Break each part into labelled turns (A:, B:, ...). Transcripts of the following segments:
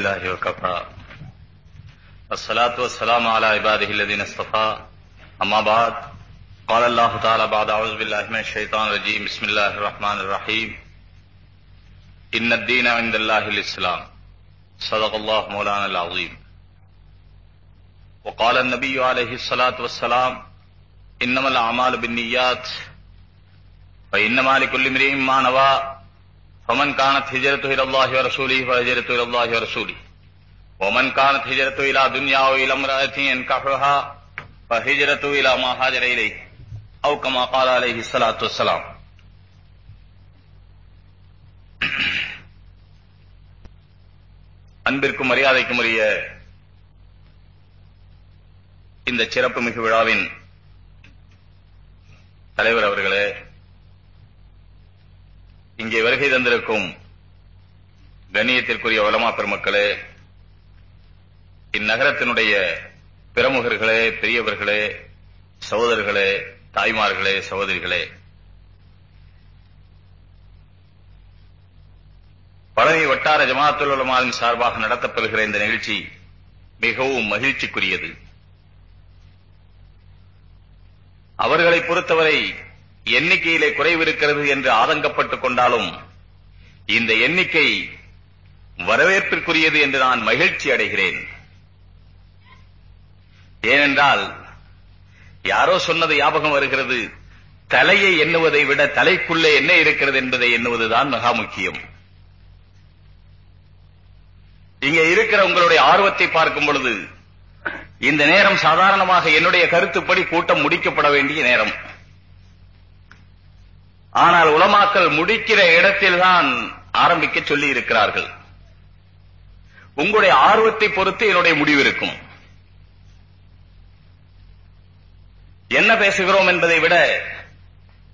A: بالله وكفى والصلاه والسلام على عباده الذين اصطفى اما بعد، قال الله تعالى بعد، اعوذ بالله من الشيطان الرجيم بسم الله الرحمن الرحيم ان الدين عند الله الاسلام. صدق الله مولانا العظيم وقال النبي عليه الصلاه والسلام، انما الاعمال بالنيات فانما لكل امرئ ما نوى فمن كانت هجرته إلى الله ورسوله فهجرته إلى الله ورسوله ومن كانت هجرته إلى دنيا أو إلى امرأة ينكحها فهجرته إلى ما هاجر إليه أو كما قال عليه الصلاة والسلام அன்பிற்கும் மரியாதைக்கும் உரிய இந்த சிறப்பு மிகு விழாவின் தலைவர் அவர்களே இங்கே வருகை தந்திருக்கும் கண்ணியத்திற்குரிய வலமா பெருமக்களே இந்நகரத்தினுடைய பிரமுகர்களே பெரியவர்களே சகோதரர்களே தாய்மார்களே சகோதரிகளே பழனி வட்டார ஜமாத்துல் உலமாவின் சார்பாக நடத்தப்படுகிற இந்த நிகழ்ச்சி மிகவும் மகிழ்ச்சிக்குரியது. அவர்களை பொறுத்தவரை எண்ணிக்கையிலே குறைவு இருக்கிறது என்று ஆதங்கப்பட்டுக் கொண்டாலும் இந்த எண்ணிக்கை வரவேற்பிற்குரியது என்று நான் மகிழ்ச்சி அடைகிறேன். ஏனென்றால் யாரோ சொன்னது ஞாபகம் வருகிறது தலையை எண்ணுவதை விட தலைக்குள்ளே என்ன இருக்கிறது என்பதை எண்ணுவதுதான் மிக முக்கியம். இங்கே இருக்கிற உங்களுடைய ஆர்வத்தை பார்க்கும் பொழுது இந்த நேரம் சாதாரணமாக என்னுடைய கருத்துப்படி கூட்டம் முடிக்கப்பட வேண்டிய நேரம். ஆனால் உலமாக்கள் முடிக்கிற இடத்தில்தான் ஆரம்பிக்க சொல்லி இருக்கிறார்கள் உங்களுடைய ஆர்வத்தை பொறுத்து என்னுடைய முடிவு இருக்கும். என்ன பேசுகிறோம் என்பதை விட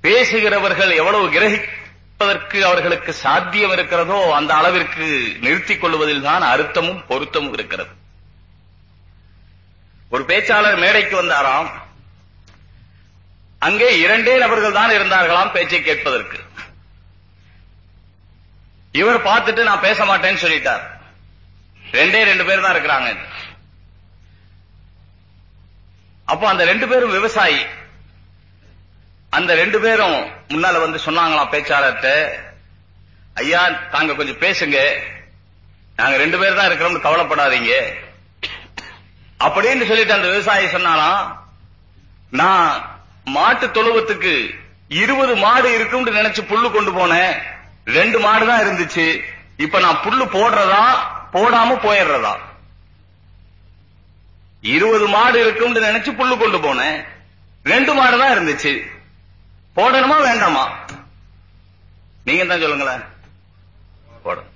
A: பேசுகிறவர்கள் எவ்வளவு கிரகிப்பதற்கு அவர்களுக்கு சாத்தியம் இருக்கிறதோ அந்த அளவிற்கு நிறுத்திக் கொள்வதில் தான் அர்த்தமும் பொருத்தமும் இருக்கிறது. ஒரு பேச்சாளர் மேடைக்கு வந்தாராம். அங்கே இரண்டே நபர்கள் தான் இருந்தார்களாம் பேச்சை கேட்பதற்கு. இவர் பார்த்துட்டு நான் பேச மாட்டேன்னு சொல்லிட்டார். ரெண்டே ரெண்டு பேர் தான் இருக்கிறாங்க. அப்போ அந்த ரெண்டு பேரும் விவசாயி. அந்த ரெண்டு பேரும் முன்னால வந்து சொன்னாங்களாம் பேச்சாளர்கிட்ட ஐயா தாங்க கொஞ்சம் பேசுங்க. நாங்க ரெண்டு பேர் தான் இருக்கிறோம்னு கவலைப்படாதீங்க. அப்படின்னு சொல்லிட்டு அந்த விவசாயி சொன்னாலாம் நான் மாட்டு தொழுவத்துக்கு இருபது மாடு இருக்கும்னு நினைச்சு புல்லு கொண்டு போனேன். ரெண்டு மாடு தான் இருந்துச்சு. இப்ப நான் புல்லு போடுறதா போடாம போயிடுறதா? இருபது மாடு இருக்கும்னு நினைச்சு புல்லு கொண்டு போனேன். ரெண்டு மாடு தான் இருந்துச்சு. போடணுமா வேண்டாமா? நீங்க தான் சொல்லுங்களேன். போடணும்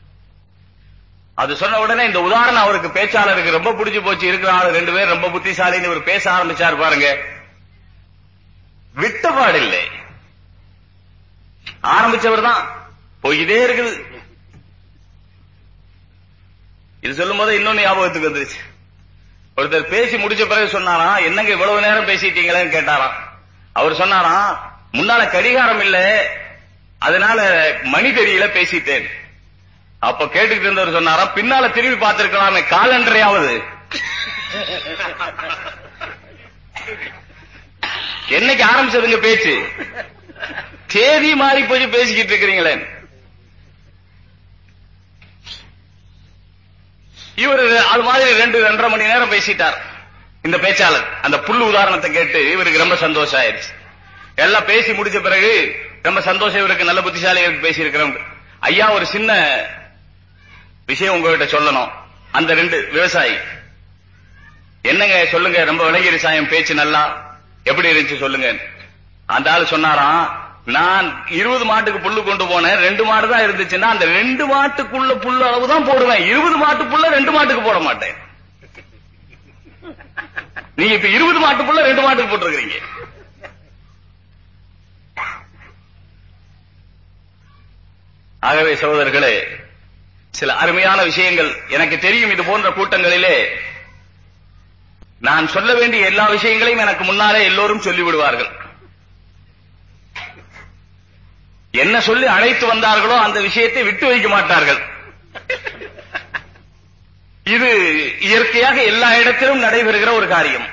A: அது சொன்ன உடனே இந்த உதாரணம் அவருக்கு பேச்சாளருக்கு ரொம்ப பிடிச்சு போச்சு. இருக்கிற ஆளு ரெண்டு பேர் ரொம்ப புத்திசாலின்னு இவர் பேச ஆரம்பிச்சார் பாருங்க. விட்டபாடு ஆரம்பிச்சவர் தான் போய்கிட்டே இருக்குது. இது சொல்லும் போது இன்னொன்னு ஞாபகத்துக்கு வந்துருச்சு. ஒருத்தர் பேசி முடிச்ச பிறகு சொன்னாராம் என்னங்க இவ்வளவு நேரம் பேசிட்டீங்களேன்னு கேட்டாராம். அவர் சொன்னாராம் முன்னால கடிகாரம் இல்ல அதனால மணி தெரியல பேசிட்டேன். அப்ப கேட்டுக்கிட்டு இருந்தவர் சொன்னாராம் பின்னால திரும்பி பார்த்திருக்கலாமே காலண்டரையாவது. என்னைக்கு ஆரம்பிச்சதுங்க பேச்சு? தேதி மாறி போய் பேசிக்கிட்டு இருக்கிறீங்களே. இவர் அது மாதிரி ரெண்டு ரெண்டரை மணி நேரம் பேசிட்டார். இந்த பேச்சாளர் அந்த புல்லு உதாரணத்தை கேட்டு இவருக்கு ரொம்ப சந்தோஷம் ஆயிடுச்சு எல்லாம் பேசி முடிச்ச பிறகு ரொம்ப சந்தோஷம் இவருக்கு நல்ல புத்திசாலி இவருக்கு பேசி இருக்கிறோம் ஐயா ஒரு சின்ன விஷயம் உங்ககிட்ட சொல்லணும். அந்த ரெண்டு விவசாயி. என்னங்க சொல்லுங்க ரொம்ப விலகி விவசாயம் பேச்சு நல்லா. எப்படி இருந்துச்சு சொல்லுங்க. அந்த ஆள் சொன்னாராம் நான் இருபது மாட்டுக்கு புல்லு கொண்டு போனேன். ரெண்டு மாடு தான் இருந்துச்சுன்னா அந்த ரெண்டு மாட்டுக்குள்ள புல்லு அளவு தான் போடுவேன். இருபது மாட்டு புல்ல ரெண்டு மாட்டுக்கு போட மாட்டேன். நீங்க இப்ப இருபது மாட்டு புல்ல ரெண்டு மாட்டுக்கு போட்டிருக்கிறீங்க. ஆகவே சகோதரர்களே சில அருமையான விஷயங்கள் எனக்கு தெரியும். இது போன்ற கூட்டங்களிலே நான் சொல்ல வேண்டிய எல்லா விஷயங்களையும் எனக்கு முன்னாலே எல்லோரும் சொல்லிவிடுவார்கள். என்ன சொல்லி அழைத்து வந்தார்களோ அந்த விஷயத்தை விட்டு வைக்க மாட்டார்கள். இது இயற்கையாக எல்லா இடத்திலும் நடைபெறுகிற ஒரு காரியம்.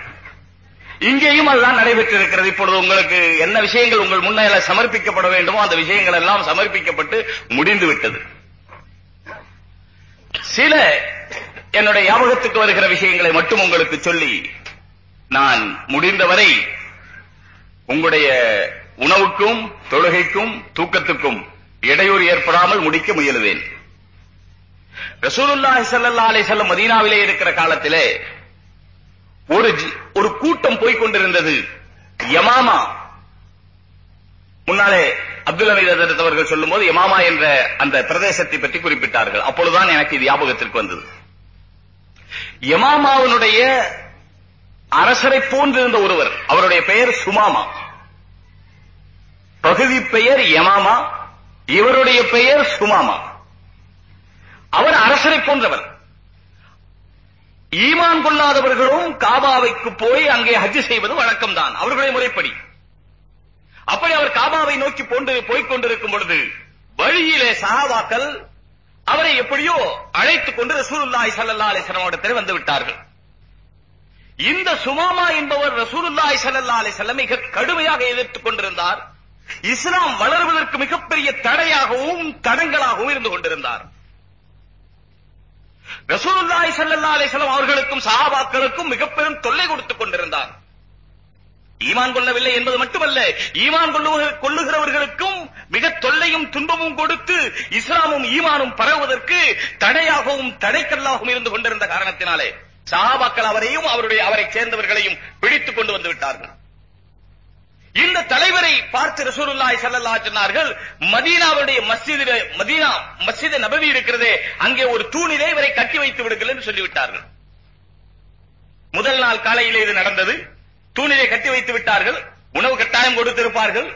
A: இங்கேயும் அதுதான் நடைபெற்றிருக்கிறது. இப்பொழுது உங்களுக்கு என்ன விஷயங்கள் உங்கள் முன்னால சமர்ப்பிக்கப்பட வேண்டுமோ அந்த விஷயங்கள் எல்லாம் சமர்ப்பிக்கப்பட்டு முடிந்து விட்டது சில என்னுடைய ஞாபகத்துக்கு வருகிற விஷயங்களை மட்டும் உங்களுக்கு சொல்லி நான் முடிந்தவரை உங்களுடைய உணவுக்கும் தொழுகைக்கும் தூக்கத்துக்கும் இடையூறு ஏற்படாமல் முடிக்க முயலுவேன். ரசூலுல்லாஹி ஸல்லல்லாஹு அலைஹி வஸல்லம் மதீனாவிலே இருக்கிற காலத்திலே ஒரு ஒரு கூட்டம் போய்க் கொண்டிருந்தது. யமாமா. முன்னாலே அப்துல் ஹமீத் அவர்கள் சொல்லும்போது யமாமா என்ற அந்த பிரதேசத்தை பற்றி குறிப்பிட்டார்கள். அப்பொழுதுதான் எனக்கு இது ஞாபகத்திற்கு வந்தது. யமாமாவினுடைய அரசரை போன்றிருந்த ஒருவர். அவருடைய பெயர் சுமாமா. பகுதி பெயர் யமாமா இவருடைய பெயர் சுமாமா. அவர் அரசரை போன்றவர். ஈமான் கொள்ளாதவர்களும் காபாவைக்கு போய் அங்கே ஹஜ் செய்வது வழக்கம்தான். அவர்களுடைய முறைப்படி. அப்படி அவர் காபாவை நோக்கி போன்று போய்க் கொண்டிருக்கும் பொழுது வழியிலே சஹாபாக்கள் அவரை எப்படியோ அழைத்துக் கொண்டு ரசூலுல்லாஹி ஸல்லல்லாஹு அலைஹி வஸல்லம் இடத்தில் வந்து விட்டார்கள். இந்த சுமாமா என்பவர் ரசூலுல்லாஹி ஸல்லல்லாஹு அலைஹி வஸல்லம் மிக கடுமையாக எதிர்த்துக் கொண்டிருந்தார். இஸ்லாம் வளர்வதற்கு மிகப்பெரிய தடையாகவும் தடங்களாகவும் இருந்து கொண்டிருந்தார். ரசூலுல்லாஹி ஸல்லல்லாஹு அலைஹி வஸல்லம் அவர்களுக்கும் சஹாபாக்களுக்கும் மிக பெரும் தொல்லை கொடுத்துக் கொண்டிருந்தார். ஈமான் கொள்ளவில்லை என்பது மட்டுமல்ல ஈமான் கொள்ளுவ- கொள்ளுகிறவர்களுக்கும் மிக தொல்லையும் துன்பமும் கொடுத்து இஸ்லாமும் ஈமானும் பரவுவதற்கு தடையாகவும் தடைக்கல்லாகவும் இருந்து கொண்டிருந்த காரணத்தினாலே சஹாபாக்கள் அவரையும் அவருடைய அவரை சேர்ந்தவர்களையும் பிடித்துக் கொண்டு வந்து விட்டார்கள். இந்த தலைவரை பார்த்து ரசூலுல்லாஹி ஸல்லல்லாஹு சொன்னார்கள் மதீனாவுடைய மஸ்ஜிதிலே மதீனா மஸ்ஜித் நபவி இருக்கிறதே அங்கே ஒரு தூணிலே இவரை கட்டி வைத்து விடுங்கள் என்று சொல்லிவிட்டார்கள். முதல் நாள் காலையிலே இது நடந்தது. தூணிலே கட்டி வைத்து விட்டார்கள் உணவு கட்டாயம் கொடுத்திருப்பார்கள்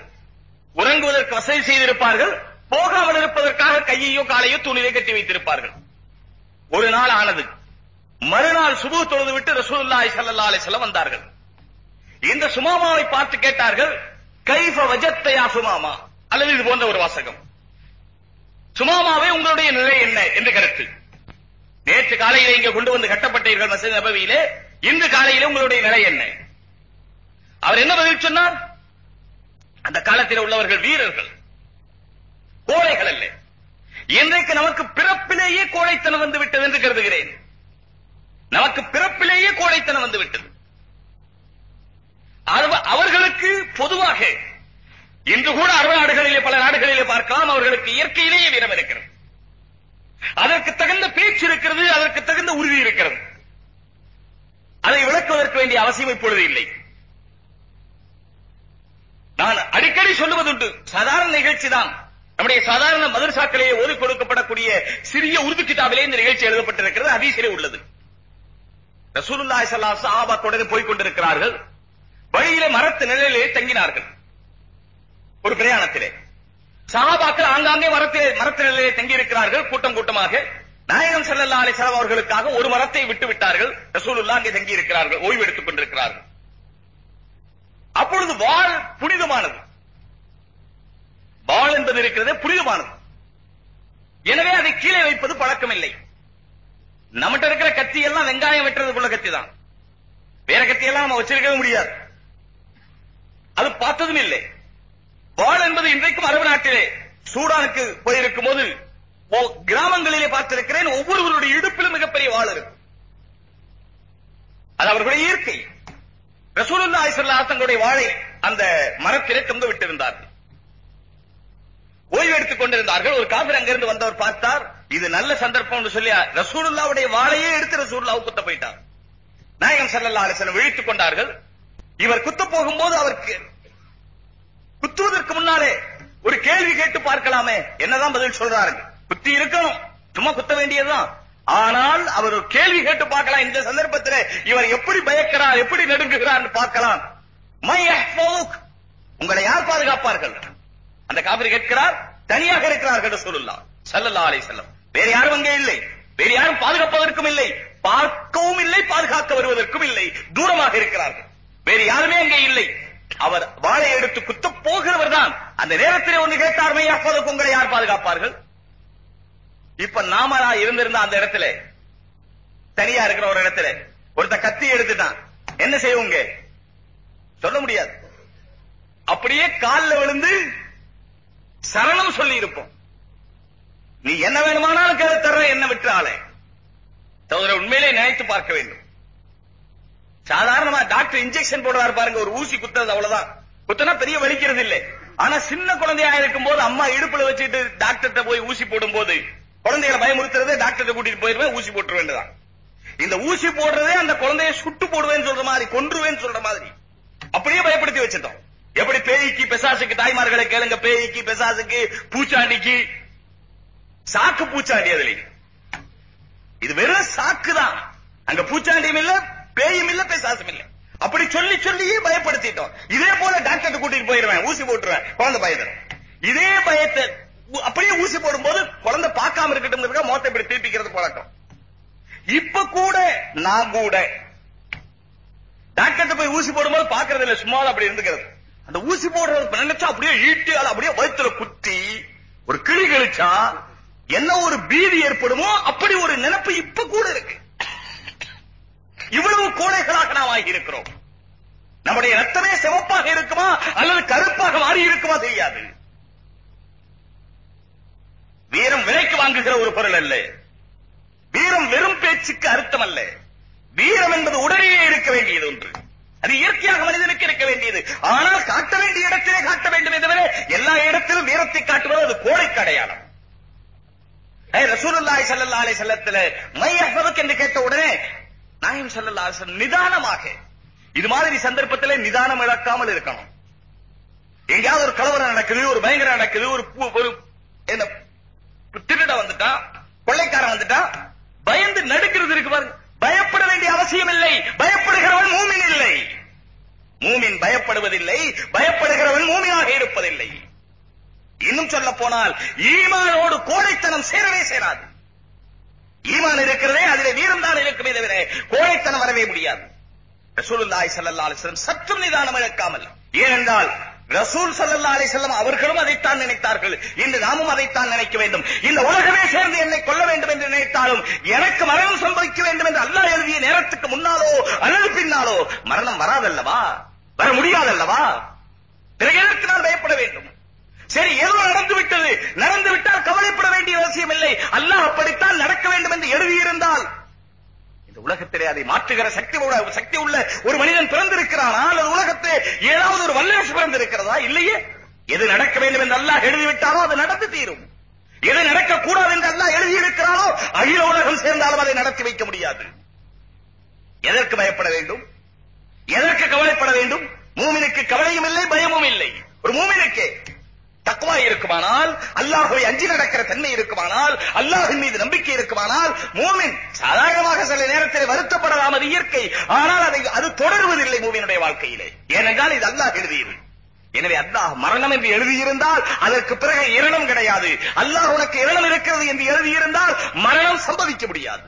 A: உறங்குவதற்கு வசதி செய்திருப்பார்கள் போகாமல் இருப்பதற்காக கையையோ காலையோ தூணிலே கட்டி வைத்திருப்பார்கள். ஒரு நாள் ஆனது. மறுநாள் சுபு தொழுது விட்டு ரசூலுல்லாஹி ஸல்லல்லாஹு அலைஹி வஸல்லம் வந்தார்கள். இந்த சுமாமாவை பார்த்து கேட்டார்கள் கைஃப வஜத்தையா சுமாமா? அல்லது இது போன்ற ஒரு வாசகம். சுமாமாவே உங்களுடைய நிலை என்ன என்று கருத்து நேற்று காலையிலே இங்க கொண்டு வந்து கட்டப்பட்டீர்கள் மசீத் நபவியிலே இன்று காலையிலே உங்களுடைய நிலை என்ன? அவர் என்ன பதில் சொன்னார்? அந்த காலத்தில் உள்ளவர்கள் வீரர்கள். கோழைகள் அல்ல. இன்றைக்கு நமக்கு பிறப்பிலேயே கோழைத்தனம் வந்து விட்டது என்று கருதுகிறேன். நமக்கு பிறப்பிலேயே கோழைத்தனம் வந்து விட்டது. அவர்களுக்கு பொதுவாக இன்று கூட அரபு நாடுகளிலே பல நாடுகளிலே பார்க்கலாம் அவர்களுக்கு இயற்கையிலேயே வீரம் இருக்கிறது. அதற்கு தகுந்த பேச்சு இருக்கிறது அதற்கு தகுந்த உறுதி இருக்கிறது. அதை விளக்குவதற்கு வேண்டிய அவசியம் இப்பொழுது இல்லை. நான் அடிக்கடி சொல்லுவதுண்டு. சாதாரண நிகழ்ச்சி தான் நம்முடைய சாதாரண மதரசாக்களிலே ஓதி கொடுக்கப்படக்கூடிய சிறிய உருது கிதாபிலே இந்த நிகழ்ச்சி எழுதப்பட்டிருக்கிறது. ஹதீஸிலே உள்ளது. ரசூலுல்லாஹி ஸல்லல்லாஹு அலைஹி சஹாபாக்களுடன் போய் கொண்டிருக்கிறார்கள். வழியிலே மரத்து நிழலிலே தங்கினார்கள். ஒரு பிரயாணத்திலே. சஹாபாக்கள் ஆங்காங்கே மரத்திலே மரத்து நிழலிலே தங்கி இருக்கிறார்கள் கூட்டம் கூட்டமாக. நாயகம் ஸல்லல்லாஹு அலைஹி வஸல்லம் அவர்களுக்காக ஒரு மரத்தை விட்டு விட்டார்கள் ரசூலுல்லாஹ் அங்கே தங்கி இருக்கிறார்கள் ஓய்வு எடுத்துக் கொண்டிருக்கிறார்கள். அப்பொழுது வாழ் புனிதமானது. வாழ் என்பது இருக்கிறதே புனிதமானது. எனவே அதை கீழே வைப்பது பழக்கமில்லை. நம்மகிட்ட இருக்கிற கத்தி எல்லாம் வெங்காயம் வெட்டுறதுக்குள்ள கத்தி தான் வேற கத்தி எல்லாம் நம்ம வச்சிருக்கவே முடியாது. அது பார்த்ததும் இல்லை. வாழ் என்பது இன்றைக்கும் அரபு நாட்டிலே சூடானுக்கு போயிருக்கும் போது ஓ- கிராமங்களிலே பார்த்திருக்கிறேன் ஒவ்வொருவருடைய இடுப்பிலும் மிகப்பெரிய வாழ் இருக்கும். அது அவர்களுடைய இயற்கை. ரசூலுல்லா ஐசல்லா தங்களுடைய வாழை அந்த மரத்திலே தொங்க விட்டிருந்தார்கள். ஓய்வு எடுத்துக் கொண்டிருந்தார்கள். ஒரு காபிர் அங்கிருந்து வந்தவர் பார்த்தார் இது நல்ல சந்தர்ப்பம் சொல்லி ரசூலுல்லாவுடைய வாழையே எடுத்து ரசூலுல்லாஹ் குத்த போயிட்டார். நாயகம் ஸல்லல்லாஹு அலைஹி விழித்துக் கொண்டார்கள். இவர் குத்த போகும்போது அவருக்கு குத்துவதற்கு முன்னாலே ஒரு கேள்வி கேட்டு பார்க்கலாமே. என்னதான் பதில் சொல்றாரு? குத்தி இருக்கணும். சும்மா குத்த வேண்டியதுதான். ஆனால் அவர் ஒரு கேள்வி கேட்டு பார்க்கலாம். இந்த சந்தர்ப்பத்தில் இவர் எப்படி பயக்கிறார் எப்படி நடுங்குகிறார் பார்க்கலாம். உங்களை யார் பாதுகாப்பார்கள்? அந்த காபிரி கேட்கிறார் தனியாக இருக்கிறார்கள் சொல்லலாம் ஸல்லல்லாஹு அலை செல்லம் வேற யாரும் அங்கே இல்லை. வேறு யாரும் பாதுகாப்பதற்கும் இல்லை. பார்க்கவும் இல்லை பாதுகாக்க வருவதற்கும் இல்லை. தூரமாக இருக்கிறார்கள். வேறு யாருமே அங்கே இல்லை. அவர் வாழை எடுத்து குத்த போகிறவர் தான் அந்த நேரத்திலே ஒன்று கேட்டார் மையாப்பதற்கு உங்களை யார் பாதுகாப்பார்கள்? இப்ப நாம இருந்திருந்த அந்த இடத்துல. தனியா இருக்கிற ஒரு இடத்துல. ஒருத்த கத்தி எடுத்துட்டான். என்ன செய்வோங்க சொல்ல முடியாது. அப்படியே கால்ல விழுந்து சரணம் சொல்லி இருப்போம் நீ என்ன வேணுமானாலும் கேளு தர்ற என்ன விட்டுறாளே. சகோதரர் உண்மையிலே நினைத்து பார்க்க வேண்டும். சாதாரணமா டாக்டர் இன்ஜெக்ஷன் போடுறாரு பாருங்க ஒரு ஊசி குத்துறது அவ்வளவுதான். குத்துனா பெரிய வலிக்கிறது இல்லை ஆனா சின்ன குழந்தையா இருக்கும் போது அம்மா இடுப்புல வச்சுட்டு டாக்டர்கிட்ட போய் ஊசி போடும் போது குழந்தைகளை பயமுறுத்துறதே டாக்டர் கூட்டிட்டு போயிருவேன் ஊசி போட்டுற வேண்டியதான் இந்த ஊசி போடுறதே அந்த குழந்தைய சுட்டு போடுவேன்னு சொல்ற மாதிரி கொன்றுவேன்னு சொல்ற மாதிரி. அப்படியே பயப்படுத்தி வச்சிட்டோம் எப்படி பேய்க்கு பெசாசுக்கு தாய்மார்களை கேளுங்க பேய்க்கு பெசாசுக்கு பூச்சாண்டிக்கு சாக்கு பூச்சாண்டி அதுல. இது வெறும் சாக்கு தான். அங்க பூச்சாண்டியும் இல்ல பேயும் இல்ல பெசாசும் இல்ல. அப்படி சொல்லி சொல்லியே பயப்படுத்திட்டோம். இதே போல டாக்டர் கூட்டிட்டு போயிருவேன் ஊசி போட்டுருவேன் குழந்தை பயந்துடும். இதே பயத்தை அப்படியே ஊசி போடும்போது குழந்தை பார்க்காம இருக்கட்டும் மோத்தை இப்படி திருப்பிக்கிறது பழக்கம் இப்ப கூட நான் கூட டாக்டர் போய் ஊசி போடும்போது பாக்குறது இல்ல சும்மா அப்படி இருந்துக்கிறது. அந்த ஊசி போடுறது நினைச்சா அப்படியே ஈட்டி அப்படியே வயிற்றுல குத்தி ஒரு கிளி கழிச்சா என்ன ஒரு பீதி ஏற்படுமோ அப்படி ஒரு நினைப்பு இப்ப கூட இருக்கு. இவ்வளவு கோடைகளாக நாம் ஆகி இருக்கிறோம். நம்முடைய ரத்தமே சிவப்பாக இருக்குமா அல்லது கருப்பாக மாறி இருக்குமா தெரியாது. வீரம் விலைக்கு வாங்குகிற ஒரு பொருள் அல்ல. வீரம் வெறும் பேச்சுக்கு அர்த்தம் அல்ல. வீரம் என்பது உடனே இருக்க வேண்டியது ஒன்று. அது இயற்கையாக மனிதனுக்கு இருக்க வேண்டியது. ஆனால் காட்ட வேண்டிய இடத்திலே காட்ட வேண்டும் என்பதே எல்லா இடத்திலும் வீரத்தை காட்டுவது அது கோடைக்கு அடையாளம். ஏய், ரசூலுல்லாஹி ஸல்லல்லாஹு அலைஹி வஸல்லத்துல மை அஹ்பதுக் என்று கேட்ட உடனே நாயம் ஸல்லல்லாஹு அலைஹி வஸல்லம் நிதானமாக. இது மாதிரி சந்தர்ப்பத்திலே நிதானம் இழக்காமல் இருக்கணும். எங்கேயாவது ஒரு கலவரம் நடக்குது ஒரு பயங்கரம் நடக்குது ஒரு பூ- ஒரு என்ன திருட வந்துட்டா கொள்ளைக்காரன் வந்துட்டா பயந்து நடுக்கிறது இருக்கு பாருங்க. பயப்பட வேண்டிய அவசியம் இல்லை. பயப்படுகிறவன் மூமின் இல்லை. மூமின் பயப்படுவதில்லை பயப்படுகிறவன் மூமியாக இருப்பதில்லை. இன்னும் சொல்ல போனால் ஈமானோடு கோழைத்தனம் சேரவே சேராது. ஈமான் இருக்கிறதே அதிலே வீரம் தான் இருக்குமே தவிர கோழைத்தனம் வரவே முடியாது. ரசூலுல்லாஹி ஸல்லல்லாஹு அலைஹி வஸல்லம் சற்றும் நிதானம் இழக்காமல் ஏனென்றால் ரசூல் சல்லா அலை செல்லம் அவர்களும் அதைத்தான் நினைத்தார்கள். இன்று நாமும் அதைத்தான் நினைக்க வேண்டும். இந்த உலகமே சேர்ந்து என்னை கொல்ல வேண்டும் என்று நினைத்தாலும் எனக்கு மரணம் சம்பவிக்க வேண்டும் என்று அல்லாஹ் எழுதிய நேரத்துக்கு முன்னாலோ அல்லது பின்னாலோ மரணம் வராதல்லவா? வர முடியாதல்லவா? பிறகு எதற்கு நான் பயப்பட வேண்டும். சரி ஏதோ நடந்து விட்டது. நடந்து விட்டால் கவலைப்பட வேண்டிய அவசியம் இல்லை. அல்லாஹ் அப்படித்தான் நடக்க வேண்டும் என்று எழுதியிருந்தால் உலகத்திலே அதை மாற்றுகிற சக்தி சக்தி உள்ள ஒரு மனிதன் பிறந்திருக்கிறானா. அல்லது உலகத்தை ஏதாவது ஒரு வல்லரசு பிறந்திருக்கிறதா? இல்லையே. எது நடக்க வேண்டும் என்று அல்லாஹ் எழுதிவிட்டாரோ அது நடந்து தீரும். எது நடக்க கூடாது என்று அல்லாஹ் எழுதியிருக்கிறானோ அகில உலகம் சேர்ந்தாலும் அதை நடத்தி வைக்க முடியாது. எதற்கு பயப்பட வேண்டும்? எதற்கு கவலைப்பட வேண்டும்? மூமினுக்கு கவலையும் இல்லை பயமும் இல்லை. ஒரு மூமினுக்கு தக்குவா இருக்குமானால் அல்லாஹ்வை அஞ்சி நடக்கிற தன்மை இருக்குமானால் அல்லாஹின் மீது நம்பிக்கை இருக்குமானால் மூமின் சாதாரணமாக சில நேரத்தில் வருத்தப்படலாம் அது இயற்கை. ஆனால் அதை அது தொடர்வதில்லை மூமினுடைய வாழ்க்கையிலே. ஏனென்றால் இது அல்லாஹ் எழுதியது. எனவே அல்லாஹ் மரணம் என்று எழுதியிருந்தால் அதற்கு பிறகு இரணம் கிடையாது. அல்லாஹ் உனக்கு இரணம் இருக்கிறது என்று எழுதியிருந்தால் மரணம் சம்பவிக்க முடியாது.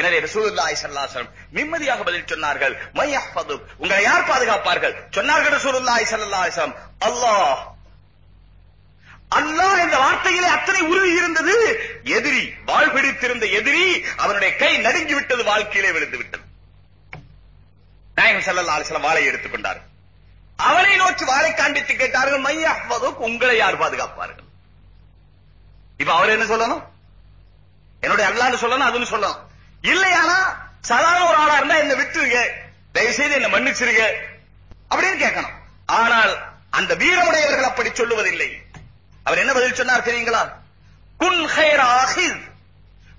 A: எனவே ரசூலுல்லாஹி ஸல்லல்லாஹு அலைஹி வஸல்லம் நிம்மதியாக பதில் சொன்னார்கள் மை யஹ்ஃபது உங்களை யார் பாதுகாப்பார்கள்? சொன்னார்கள் ரசூலுல்லாஹி ஸல்லல்லாஹு அலைஹி வஸல்லம் அல்லாஹ். அல்லாஹ் என்ற வார்த்தையிலே அத்தனை உறுதி இருந்தது. எதிரி வாழ் பிடித்திருந்த எதிரி அவனுடைய கை நடுங்கி விட்டது வாழ்க்கையிலே விழுந்து விட்டது. நாயகம் செல்லல்லா அலைஹி வாழை எடுத்துக்கொண்டார் அவனை நோக்கி வாழை காண்பித்து கேட்டார்கள் மையா உங்களை யார் பாதுகாப்பார்கள்? இப்ப அவர் என்ன சொல்லணும்? என்னுடைய அல்லான்னு சொல்லணும் அதுன்னு சொல்லணும். இல்லையானா சாதாரண ஒரு ஆளா இருந்தா என்ன விட்டுருங்க. தயவு செய்து என்ன மன்னிச்சிருங்க. அப்படின்னு கேட்கணும். ஆனால் அந்த வீரமுடையவர்கள் அப்படி சொல்லுவதில்லை. அவர் என்ன பதில் சொன்னார் தெரியுங்களா? குன் ஹைர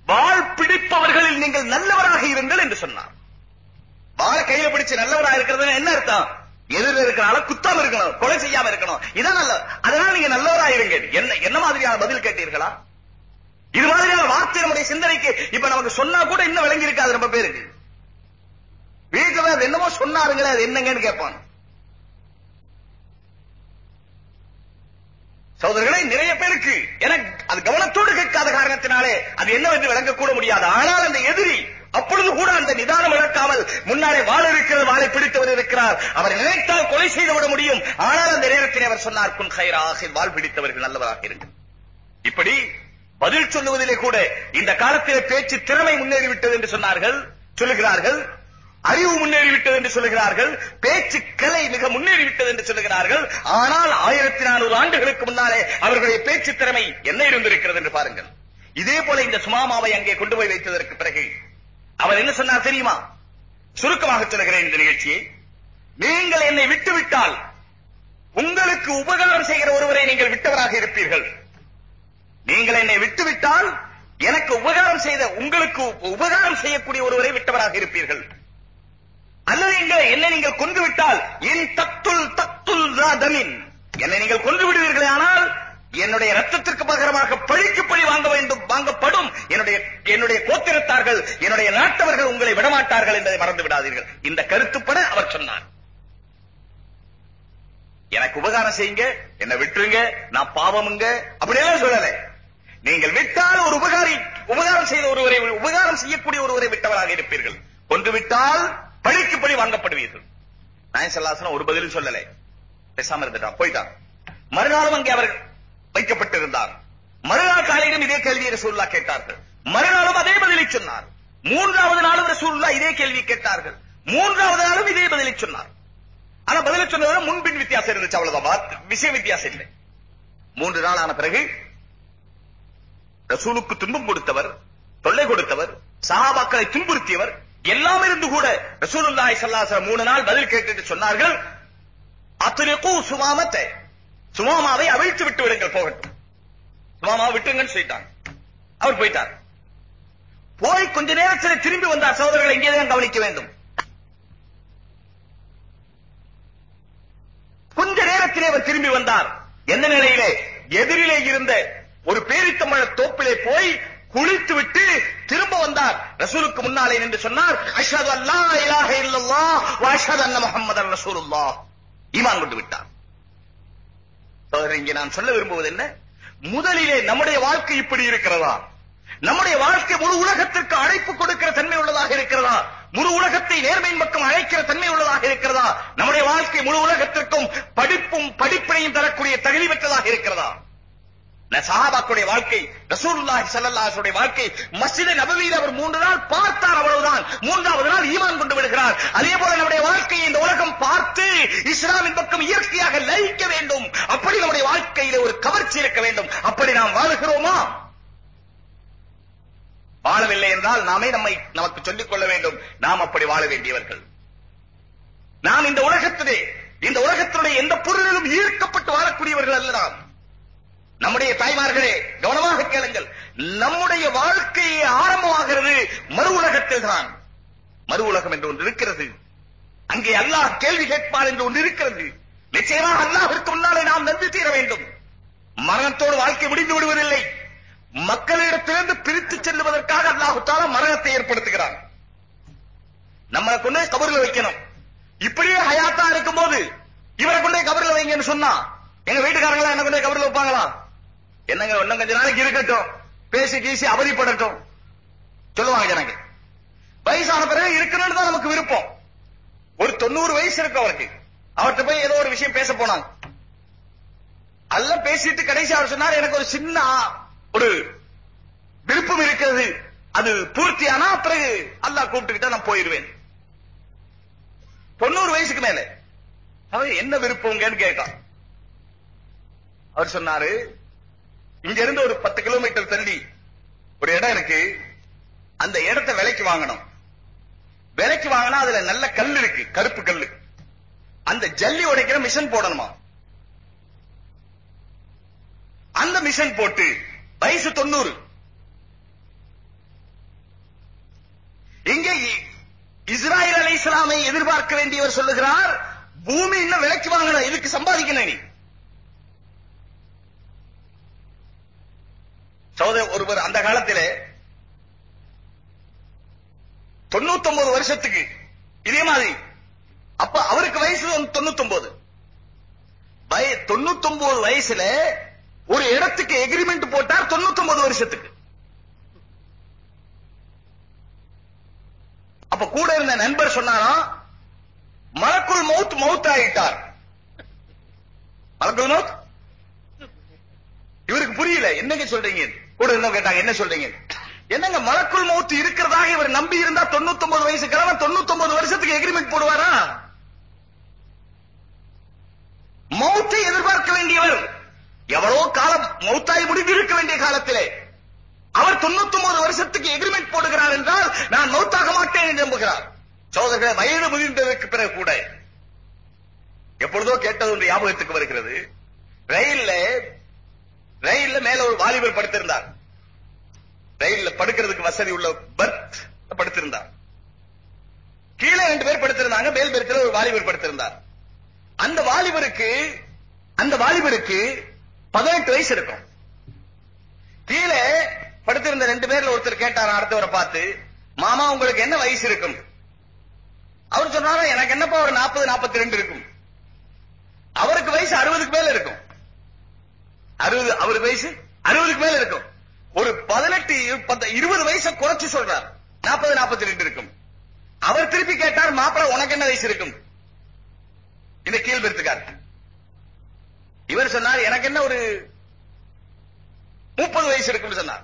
A: வாழ் பிடிப்பவர்களில் நீங்கள் நல்லவராக இருங்கள் என்று சொன்னார். வாழை கையில பிடிச்சு நல்லவராக இருக்கிறது என்ன அர்த்தம்? எதிரில் இருக்கிறனால குத்தாம இருக்கணும் கொலை செய்யாம இருக்கணும். இதான் நல்ல அதனால நீங்க நல்லவரா இருங்க என்ன என்ன மாதிரியான பதில் கேட்டீர்களா? இது மாதிரியான வார்த்தை நம்முடைய சிந்தனைக்கு இப்ப நமக்கு சொன்னா கூட இன்னும் விளங்கி இருக்காது ரொம்ப பேருக்கு. வீட்டுல அது என்னமோ சொன்னாருங்களே அது என்னங்கன்னு கேட்பான் சகோதரர்களே நிறைய பேருக்கு எனக்கு அது கவனத்தோடு கேட்காத காரணத்தினாலே அது என்னவென்று விளங்கக்கூட முடியாது. ஆனால் அந்த எதிரி அப்பொழுது கூட அந்த நிதானம் இழக்காமல் முன்னாலே வாழ இருக்கிறது வாழை பிடித்தவர் இருக்கிறார். அவர் நினைத்தால் கொலை செய்து விட முடியும். ஆனால் அந்த நேரத்தில் அவர் சொன்னார் குன் ஹைராக வாழ் பிடித்தவர்கள் நல்லவராக இருங்கள். இப்படி பதில் சொல்லுவதிலே கூட இந்த காலத்திலே பேச்சு திறமை முன்னேறிவிட்டது என்று சொன்னார்கள் சொல்லுகிறார்கள். அறிவு முன்னேறிவிட்டது என்று சொல்லுகிறார்கள். பேச்சு கலை மிக முன்னேறிவிட்டது என்று சொல்லுகிறார்கள். ஆனால் ஆயிரத்தி நானூறு ஆண்டுகளுக்கு முன்னாலே அவர்களுடைய பேச்சு திறமை என்ன இருந்திருக்கிறது என்று பாருங்கள். இதே போல இந்த சுமாமாவை அங்கே கொண்டு போய் வைத்ததற்கு பிறகு அவர் என்ன சொன்னார் தெரியுமா? சுருக்கமாக சொல்லுகிறேன் இந்த நிகழ்ச்சியை. நீங்கள் என்னை விட்டுவிட்டால் உங்களுக்கு உபகாரம் செய்கிற ஒருவரை நீங்கள் விட்டவராக இருப்பீர்கள். நீங்கள் என்னை விட்டுவிட்டால் எனக்கு உபகாரம் செய்த உங்களுக்கு உபகாரம் செய்யக்கூடிய ஒருவரை விட்டவராக இருப்பீர்கள். அல்லது எங்களை என்னை நீங்கள் கொன்று விட்டால் என் தத்துல் தத்துல் ராதமின் என்னை நீங்கள் கொன்று விடுவீர்களே ஆனால் என்னுடைய ரத்தத்திற்கு பகரமாக பழிக்கு பழி வாங்க வேண்டும் வாங்கப்படும். என்னுடைய என்னுடைய கோத்திரத்தார்கள் என்னுடைய நாட்டவர்கள் உங்களை விடமாட்டார்கள் என்பதை மறந்து விடாதீர்கள். இந்த கருத்துப்பட அவர் சொன்னார். எனக்கு உபகாரம் செய்யுங்க என்ன விட்டுருங்க நான் பாவமுங்க அப்படியெல்லாம் சொல்லல. நீங்கள் விட்டால் ஒரு உபகாரி உபகாரம் செய்த ஒருவரை உபகாரம் செய்யக்கூடிய ஒருவரை விட்டவராக இருப்பீர்கள். கொன்று விட்டால் பழிக்கு பழி வாங்கப்படுவீர்கள். நாயன் ஒரு பதிலும் சொல்லலை. பேசாம இருந்துட்டான் போயிட்டான் மறுநாளும் அங்கே அவர் வைக்கப்பட்டிருந்தார். மறுநாள் காலையிலும் இதே கேள்வியை ரசூல்லா கேட்டார்கள். மறுநாளும் அதே பதிலை சொன்னார். மூன்றாவது நாளும் ரசூல்லா இதே கேள்வி கேட்டார்கள். மூன்றாவது நாளும் இதே பதிலை சொன்னார். ஆனா பதிலை சொன்னதோட முன்பின் வித்தியாசம் இருந்துச்சு அவ்வளவுதான். விஷயம் வித்தியாசம் இல்லை. மூன்று நாள் ஆன பிறகு ரசூலுக்கு துன்பம் கொடுத்தவர் தொல்லை கொடுத்தவர் சகாபாக்களை துன்புறுத்தியவர் எல்லாம் இருந்து கூட ரசூலுல்லாஹி ஸல்லல்லாஹு மூணு நாள் பதில் கேட்டுட்டு சொன்னார்கள் அத்ரிகு சுமாமத்தை சுமாமாவை அவிழ்த்து விட்டு விடுங்கள் போகட்டும். சுமாமாவை விட்டுங்கன்னு சொல்லிட்டாங்க. அவர் போயிட்டார். போய் கொஞ்ச நேரத்தில் திரும்பி வந்தார் சகோதரர்கள் இங்கேதான் கவனிக்க வேண்டும். கொஞ்ச நேரத்திலே அவர் திரும்பி வந்தார். எந்த நிலையிலே? எதிரிலே இருந்த ஒரு பேரித்தமிழ தோப்பிலே போய் குளித்து விட்டு திரும்ப வந்தார். ரசூலுக்கு முன்னாலே நின்று சொன்னார் அஷ்ஹது அல்லா இலாஹ இல்லல்லாஹ் வ அஷ்ஹது அன்ன முஹம்மதன் ரசூலுல்லாஹ். ஈமான் கொண்டு விட்டார். இங்கே நான் சொல்ல விரும்புவது என்ன? முதலிலே நம்முடைய வாழ்க்கை இப்படி இருக்கிறதா? நம்முடைய வாழ்க்கை முழு உலகத்திற்கு அழைப்பு கொடுக்கிற தன்மை உள்ளதாக இருக்கிறதா? முழு உலகத்தை நேர்மையின் பக்கம் அழைக்கிற தன்மை உள்ளதாக இருக்கிறதா? நம்முடைய வாழ்க்கை முழு உலகத்திற்கும் படிப்பும் படிப்பினையும் தரக்கூடிய தகுதி பெற்றதாக இருக்கிறதா? சஹாபாக்குடைய வாழ்க்கை ரசூலுல்லாஹி ஸல்லல்லாஹு வாழ்க்கை மஸ்ஜித் நபவியில் அவர் மூன்று நாள் பார்த்தார் அவ்வளவுதான். மூன்றாவது நாள் ஈமான் கொண்டு விடுகிறார். அதே போல நம்முடைய வாழ்க்கையை இந்த உலகம் பார்த்து இஸ்லாமின் பக்கம் இயற்கையாக லயிக்க வேண்டும். அப்படி நம்முடைய வாழ்க்கையில ஒரு கவர்ச்சி இருக்க வேண்டும். அப்படி நாம் வாழுகிறோமா? வாழவில்லை என்றால் நாமே நம்மை நமக்கு சொல்லிக் கொள்ள வேண்டும். நாம் அப்படி வாழ வேண்டியவர்கள். நாம் இந்த உலகத்திலே இந்த உலகத்தினுடைய எந்த பொருளிலும் ஈர்க்கப்பட்டு வாழக்கூடியவர்கள் அல்ல நாம். நம்முடைய தாய்மார்களே கவனமாக கேளுங்கள். நம்முடைய வாழ்க்கையை ஆரம்பமாகிறது மறு உலகத்தில் தான். மறு உலகம் என்று ஒன்று இருக்கிறது. அங்கே அல்லாஹ் கேள்வி கேட்பார் என்று ஒன்று இருக்கிறது. நிச்சயமாக அல்லாஹிற்கு முன்னாலே நாம் நன்றி தீர வேண்டும். மரணத்தோடு வாழ்க்கை முடிந்து விடுவதில்லை. மக்களிடத்திலிருந்து பிரித்து செல்லுவதற்காக அல்லாஹுத்தால மரணத்தை ஏற்படுத்துகிறார் நம்மளை கொண்டே கபரில் வைக்கணும். இப்படியே ஹயாத்தா இருக்கும் போது இவரை கொண்டே கபரில் வைங்கன்னு சொன்னா எங்க வீட்டுக்காரங்களா என்ன கொண்டே கபரில் வைப்பாங்களா? என்னங்க இன்னும் கொஞ்ச நாளைக்கு இருக்கட்டும். பேசி கீசி அவதிப்படட்டும். சொல்லுவாங்க ஜனங்க. வயசான பிறகு இருக்கணும்னு தான் நமக்கு விருப்பம். ஒரு தொண்ணூறு வயசு இருக்கு அவருக்கு. அவர்கிட்ட போய் ஏதோ ஒரு விஷயம் பேச போனாங்க. அல்ல பேசிட்டு கடைசி அவர் சொன்னார் எனக்கு ஒரு சின்ன ஒரு விருப்பம் இருக்கிறது. அது பூர்த்தியானா பிறகு அல்லாஹ் கூப்பிட்டுக்கிட்டா நான் போயிருவேன் தொண்ணூறு வயசுக்கு மேல. அவர் என்ன விருப்பம் கேட்டான். அவர் சொன்னாரு இங்க இருந்து ஒரு பத்து கிலோமீட்டர் தள்ளி ஒரு இடம் இருக்கு. அந்த இடத்தை விலைக்கு வாங்கணும். விலைக்கு வாங்கினா அதுல நல்ல கல் இருக்கு கருப்பு கல்லு. அந்த ஜல்லி உடைக்கிற மிஷின் போடணுமா? அந்த மிஷின் போட்டு வயசு தொண்ணூறு. இங்கே இஸ்ராயல் அலை இஸ்லாமை எதிர்பார்க்க வேண்டியவர் சொல்லுகிறார் பூமி இன்னும் விலைக்கு வாங்கணும் இதுக்கு சம்பாதிக்கணும் நீ சோதர ஒருவர் அந்த காலத்திலே தொண்ணூத்தொன்பது வருஷத்துக்கு இதே மாதிரி. அப்ப அவருக்கு வயசு தொண்ணூத்தொன்பது. தொண்ணூத்தொன்பது வயசுல ஒரு இடத்துக்கு எக்ரிமெண்ட் போட்டார் தொண்ணூத்தொன்பது வருஷத்துக்கு. அப்ப கூட இருந்த நண்பர் சொன்னாராம் மலக்குள் மவுத் மவுத் ஆயிட்டார் மலக்குள் மவுத்? இவருக்கு புரியல என்னங்க சொல்றீங்க?
B: கூட இருந்தவங்க கேட்டாங்க என்ன சொல்றீங்க? என்னங்க மலக்குள் மௌத்து இருக்கிறதாக இவர் நம்பி இருந்தா 99 வயசு கிழவன் 99 வருஷத்துக்கு எக்ரிமெண்ட் போடுவாரா? மௌத்தை எதிர்பார்க்க வேண்டியவர் எவ்வளவு காலம் மௌத்தாய் முடிந்திருக்க வேண்டிய காலத்திலே அவர் 99 வருஷத்துக்கு எக்ரிமெண்ட் போடுகிறார் என்றால் நான் மௌத்தாக மாட்டேன் என்று நம்புகிறார். சோதரர்களே வயது முதிர்ந்ததற்கு பிறகு கூட எப்பொழுதோ கேட்டது ஒன்று ஞாபகத்துக்கு வருகிறது. ரயில்ல ரயில்ல மேல ஒரு வாலிபர் படுத்திருந்தார். ரயில்ல படுக்கிறதுக்கு வசதி உள்ள பர்த் படுத்திருந்தார். கீழே ரெண்டு பேர் படுத்திருந்தாங்க மேல் பெருத்துல ஒரு வாலிபர் படுத்திருந்தார். அந்த வாலிபருக்கு அந்த வாலிபருக்கு பதினெட்டு வயசு இருக்கும். கீழே படுத்திருந்த ரெண்டு பேர்ல ஒருத்தர் கேட்டார் அடுத்தவரை பார்த்து மாமா உங்களுக்கு என்ன வயசு இருக்கும்? அவர் சொன்னாரா எனக்கு என்னப்பா ஒரு நாற்பது நாற்பத்தி ரெண்டு இருக்கும். அவருக்கு வயசு அறுபதுக்கு மேல இருக்கும். அறுபது அவருக்கு வயசு? அறுபதுக்கு மேல இருக்கும். ஒரு பதினெட்டு இருபது வயசை குறைச்சு சொல்றார். நாற்பது நாற்பத்தி ரெண்டு இருக்கும். அவர் திருப்பி கேட்டார் மாப்பிள உனக்கு என்ன வயசு இருக்கும்? இந்த கீழ்பெருத்துக்கார் இவர் சொன்னார் எனக்கு என்ன ஒரு முப்பது வயசு இருக்கும்னு சொன்னார்.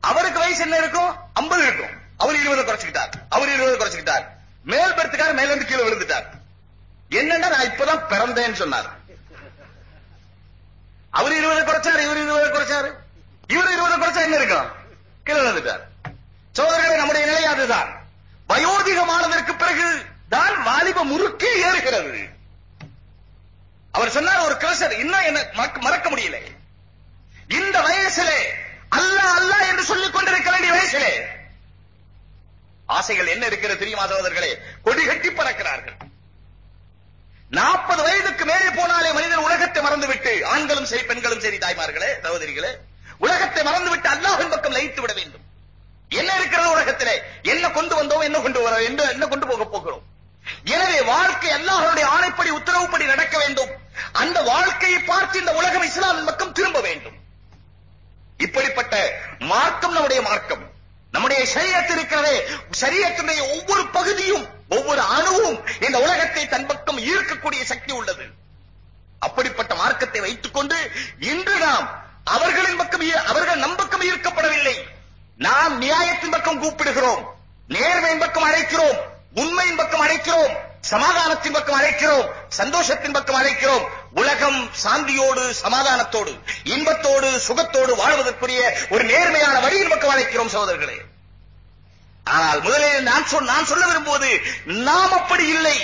B: அவருக்கு வயசு என்ன இருக்கும்? 50 இருக்கும். அவர் இருபது குறைச்சுக்கிட்டார். அவர் இருபது குறைச்சுக்கிட்டார். மேல் பெருத்துக்கார் மேல இருந்து கீழே விழுந்துட்டார். என்னன்னா நான் இப்பதான் பிறந்தேன்னு சொன்னார். அவர் இருபது குறைச்சாரு இவர் இருபது குறைச்சாரு. இவர் இருபது குறைச்சா என்ன இருக்கும்? கீழே விழுந்துட்டார். சோதரர்களே நம்முடைய நிலை அதுதான். வயோதிகமானதற்கு பிறகு தான் வாலிப முறுக்கே ஏறுகிறது. அவர் சொன்னார் ஒரு கிரசர் இன்னும் என்ன மறக்க- மறக்க முடியல. இந்த வயசிலே அல்ல அல்ல என்று சொல்லிக் கொண்டிருக்க வேண்டிய வயசிலே ஆசைகள் என்ன இருக்கிறது தெரியுமா சகோதரர்களே கொடி கட்டி பறக்கிறார்கள். நாற்பது வயதுக்கு மேலே போனாலே மனிதன் உலகத்தை மறந்துவிட்டு ஆண்களும் சரி பெண்களும் சரி தாய்மார்களே சகோதரிகளே உலகத்தை மறந்துவிட்டு அல்லாஹின் பக்கம் லயித்து விட வேண்டும். என்ன இருக்கிறது உலகத்திலே? என்ன கொண்டு வந்தோம் என்ன கொண்டு வர என்ன என்ன கொண்டு போக போகிறோம்? எனவே வாழ்க்கை அல்லாஹ்வுடைய ஆணைப்படி உத்தரவுப்படி நடக்க வேண்டும். அந்த வாழ்க்கையை பார்த்து இந்த உலகம் இஸ்லாமின் பக்கம் திரும்ப வேண்டும். இப்படிப்பட்ட மார்க்கம் நம்முடைய மார்க்கம். நம்முடைய சரியத்து இருக்கிறதே. சரியத்தினுடைய ஒவ்வொரு பகுதியும் ஒவ்வொரு அணுவும் இந்த உலகத்தை தன் பக்கம் ஈர்க்கக்கூடிய சக்தி உள்ளது. அப்படிப்பட்ட மார்க்கத்தை வைத்துக் கொண்டு இன்று நாம் அவர்களின் பக்கம் ஈ- அவர்கள் நம் பக்கம் ஈர்க்கப்படவில்லை. நாம் நியாயத்தின் பக்கம் கூப்பிடுகிறோம். நேர்மையின் பக்கம் அழைக்கிறோம். உண்மையின் பக்கம் அழைக்கிறோம். சமாதானத்தின் பக்கம் அழைக்கிறோம். சந்தோஷத்தின் பக்கம் அழைக்கிறோம். உலகம் சாந்தியோடு சமாதானத்தோடு இன்பத்தோடு சுகத்தோடு வாழ்வதற்குரிய ஒரு நேர்மையான வழியின் பக்கம் அழைக்கிறோம் சகோதரர்களே. ஆனால் முதலில் நான் சொல் நான் சொல்ல விரும்புவது நாம் அப்படி இல்லை.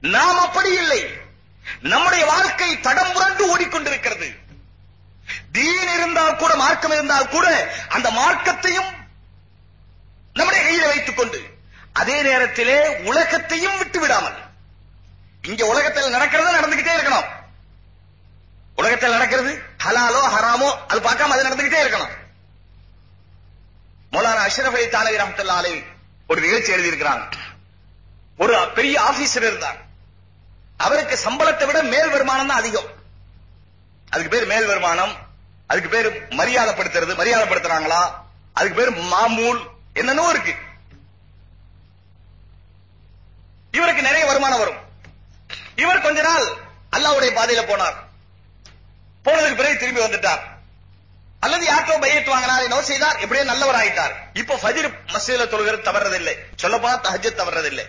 B: நாம் அப்படி இல்லை. நம்முடைய வாழ்க்கை தடம் புரண்டு ஓடிக்கொண்டிருக்கிறது. தீன் இருந்தால் கூட மார்க்கம் இருந்தால் கூட அந்த மார்க்கத்தையும் நம்முடைய கையில் வைத்துக் கொண்டு அதே நேரத்திலே உலகத்தையும் விட்டு விடாமல். இங்க உலகத்தில் நடக்கிறது நடந்துகிட்டே இருக்கணும். உலகத்தில் நடக்கிறது ஹலாலோ ஹராமோ அது பார்க்காம அது நடந்துகிட்டே இருக்கணும். மௌலானா அஷ்ரஃப் அலி தானவி ரஹத்துல்லா அலை ஒரு நிகழ்ச்சி எழுதியிருக்கிறாங்க. ஒரு பெரிய ஆபீசர் இருந்தார். அவருக்கு சம்பளத்தை விட மேல் வருமானம் தான் அதிகம். அதுக்கு பேர் மேல் வருமானம் அதுக்கு பேர் மரியாதைப்படுத்துறது மரியாதைப்படுத்துறாங்களா? அதுக்கு பேர் மாமூல் என்னென்னவோ இருக்கு. இவருக்கு நிறைய வருமானம் வரும். இவர் கொஞ்ச நாள் அல்லாவுடைய பாதையில போனார். போனதுக்கு பிறகு திரும்பி வந்துட்டார். அல்லது யார்ட்டோ பையத்து வாங்கினார் என்னவோ செய்தார் எப்படியோ நல்லவர் ஆயிட்டார் இப்போ ஃபஜிர் மஸ்ஜித்ல தொழுகிறது தவறதில்லை. சொல்ல போனா தவறதில்லை.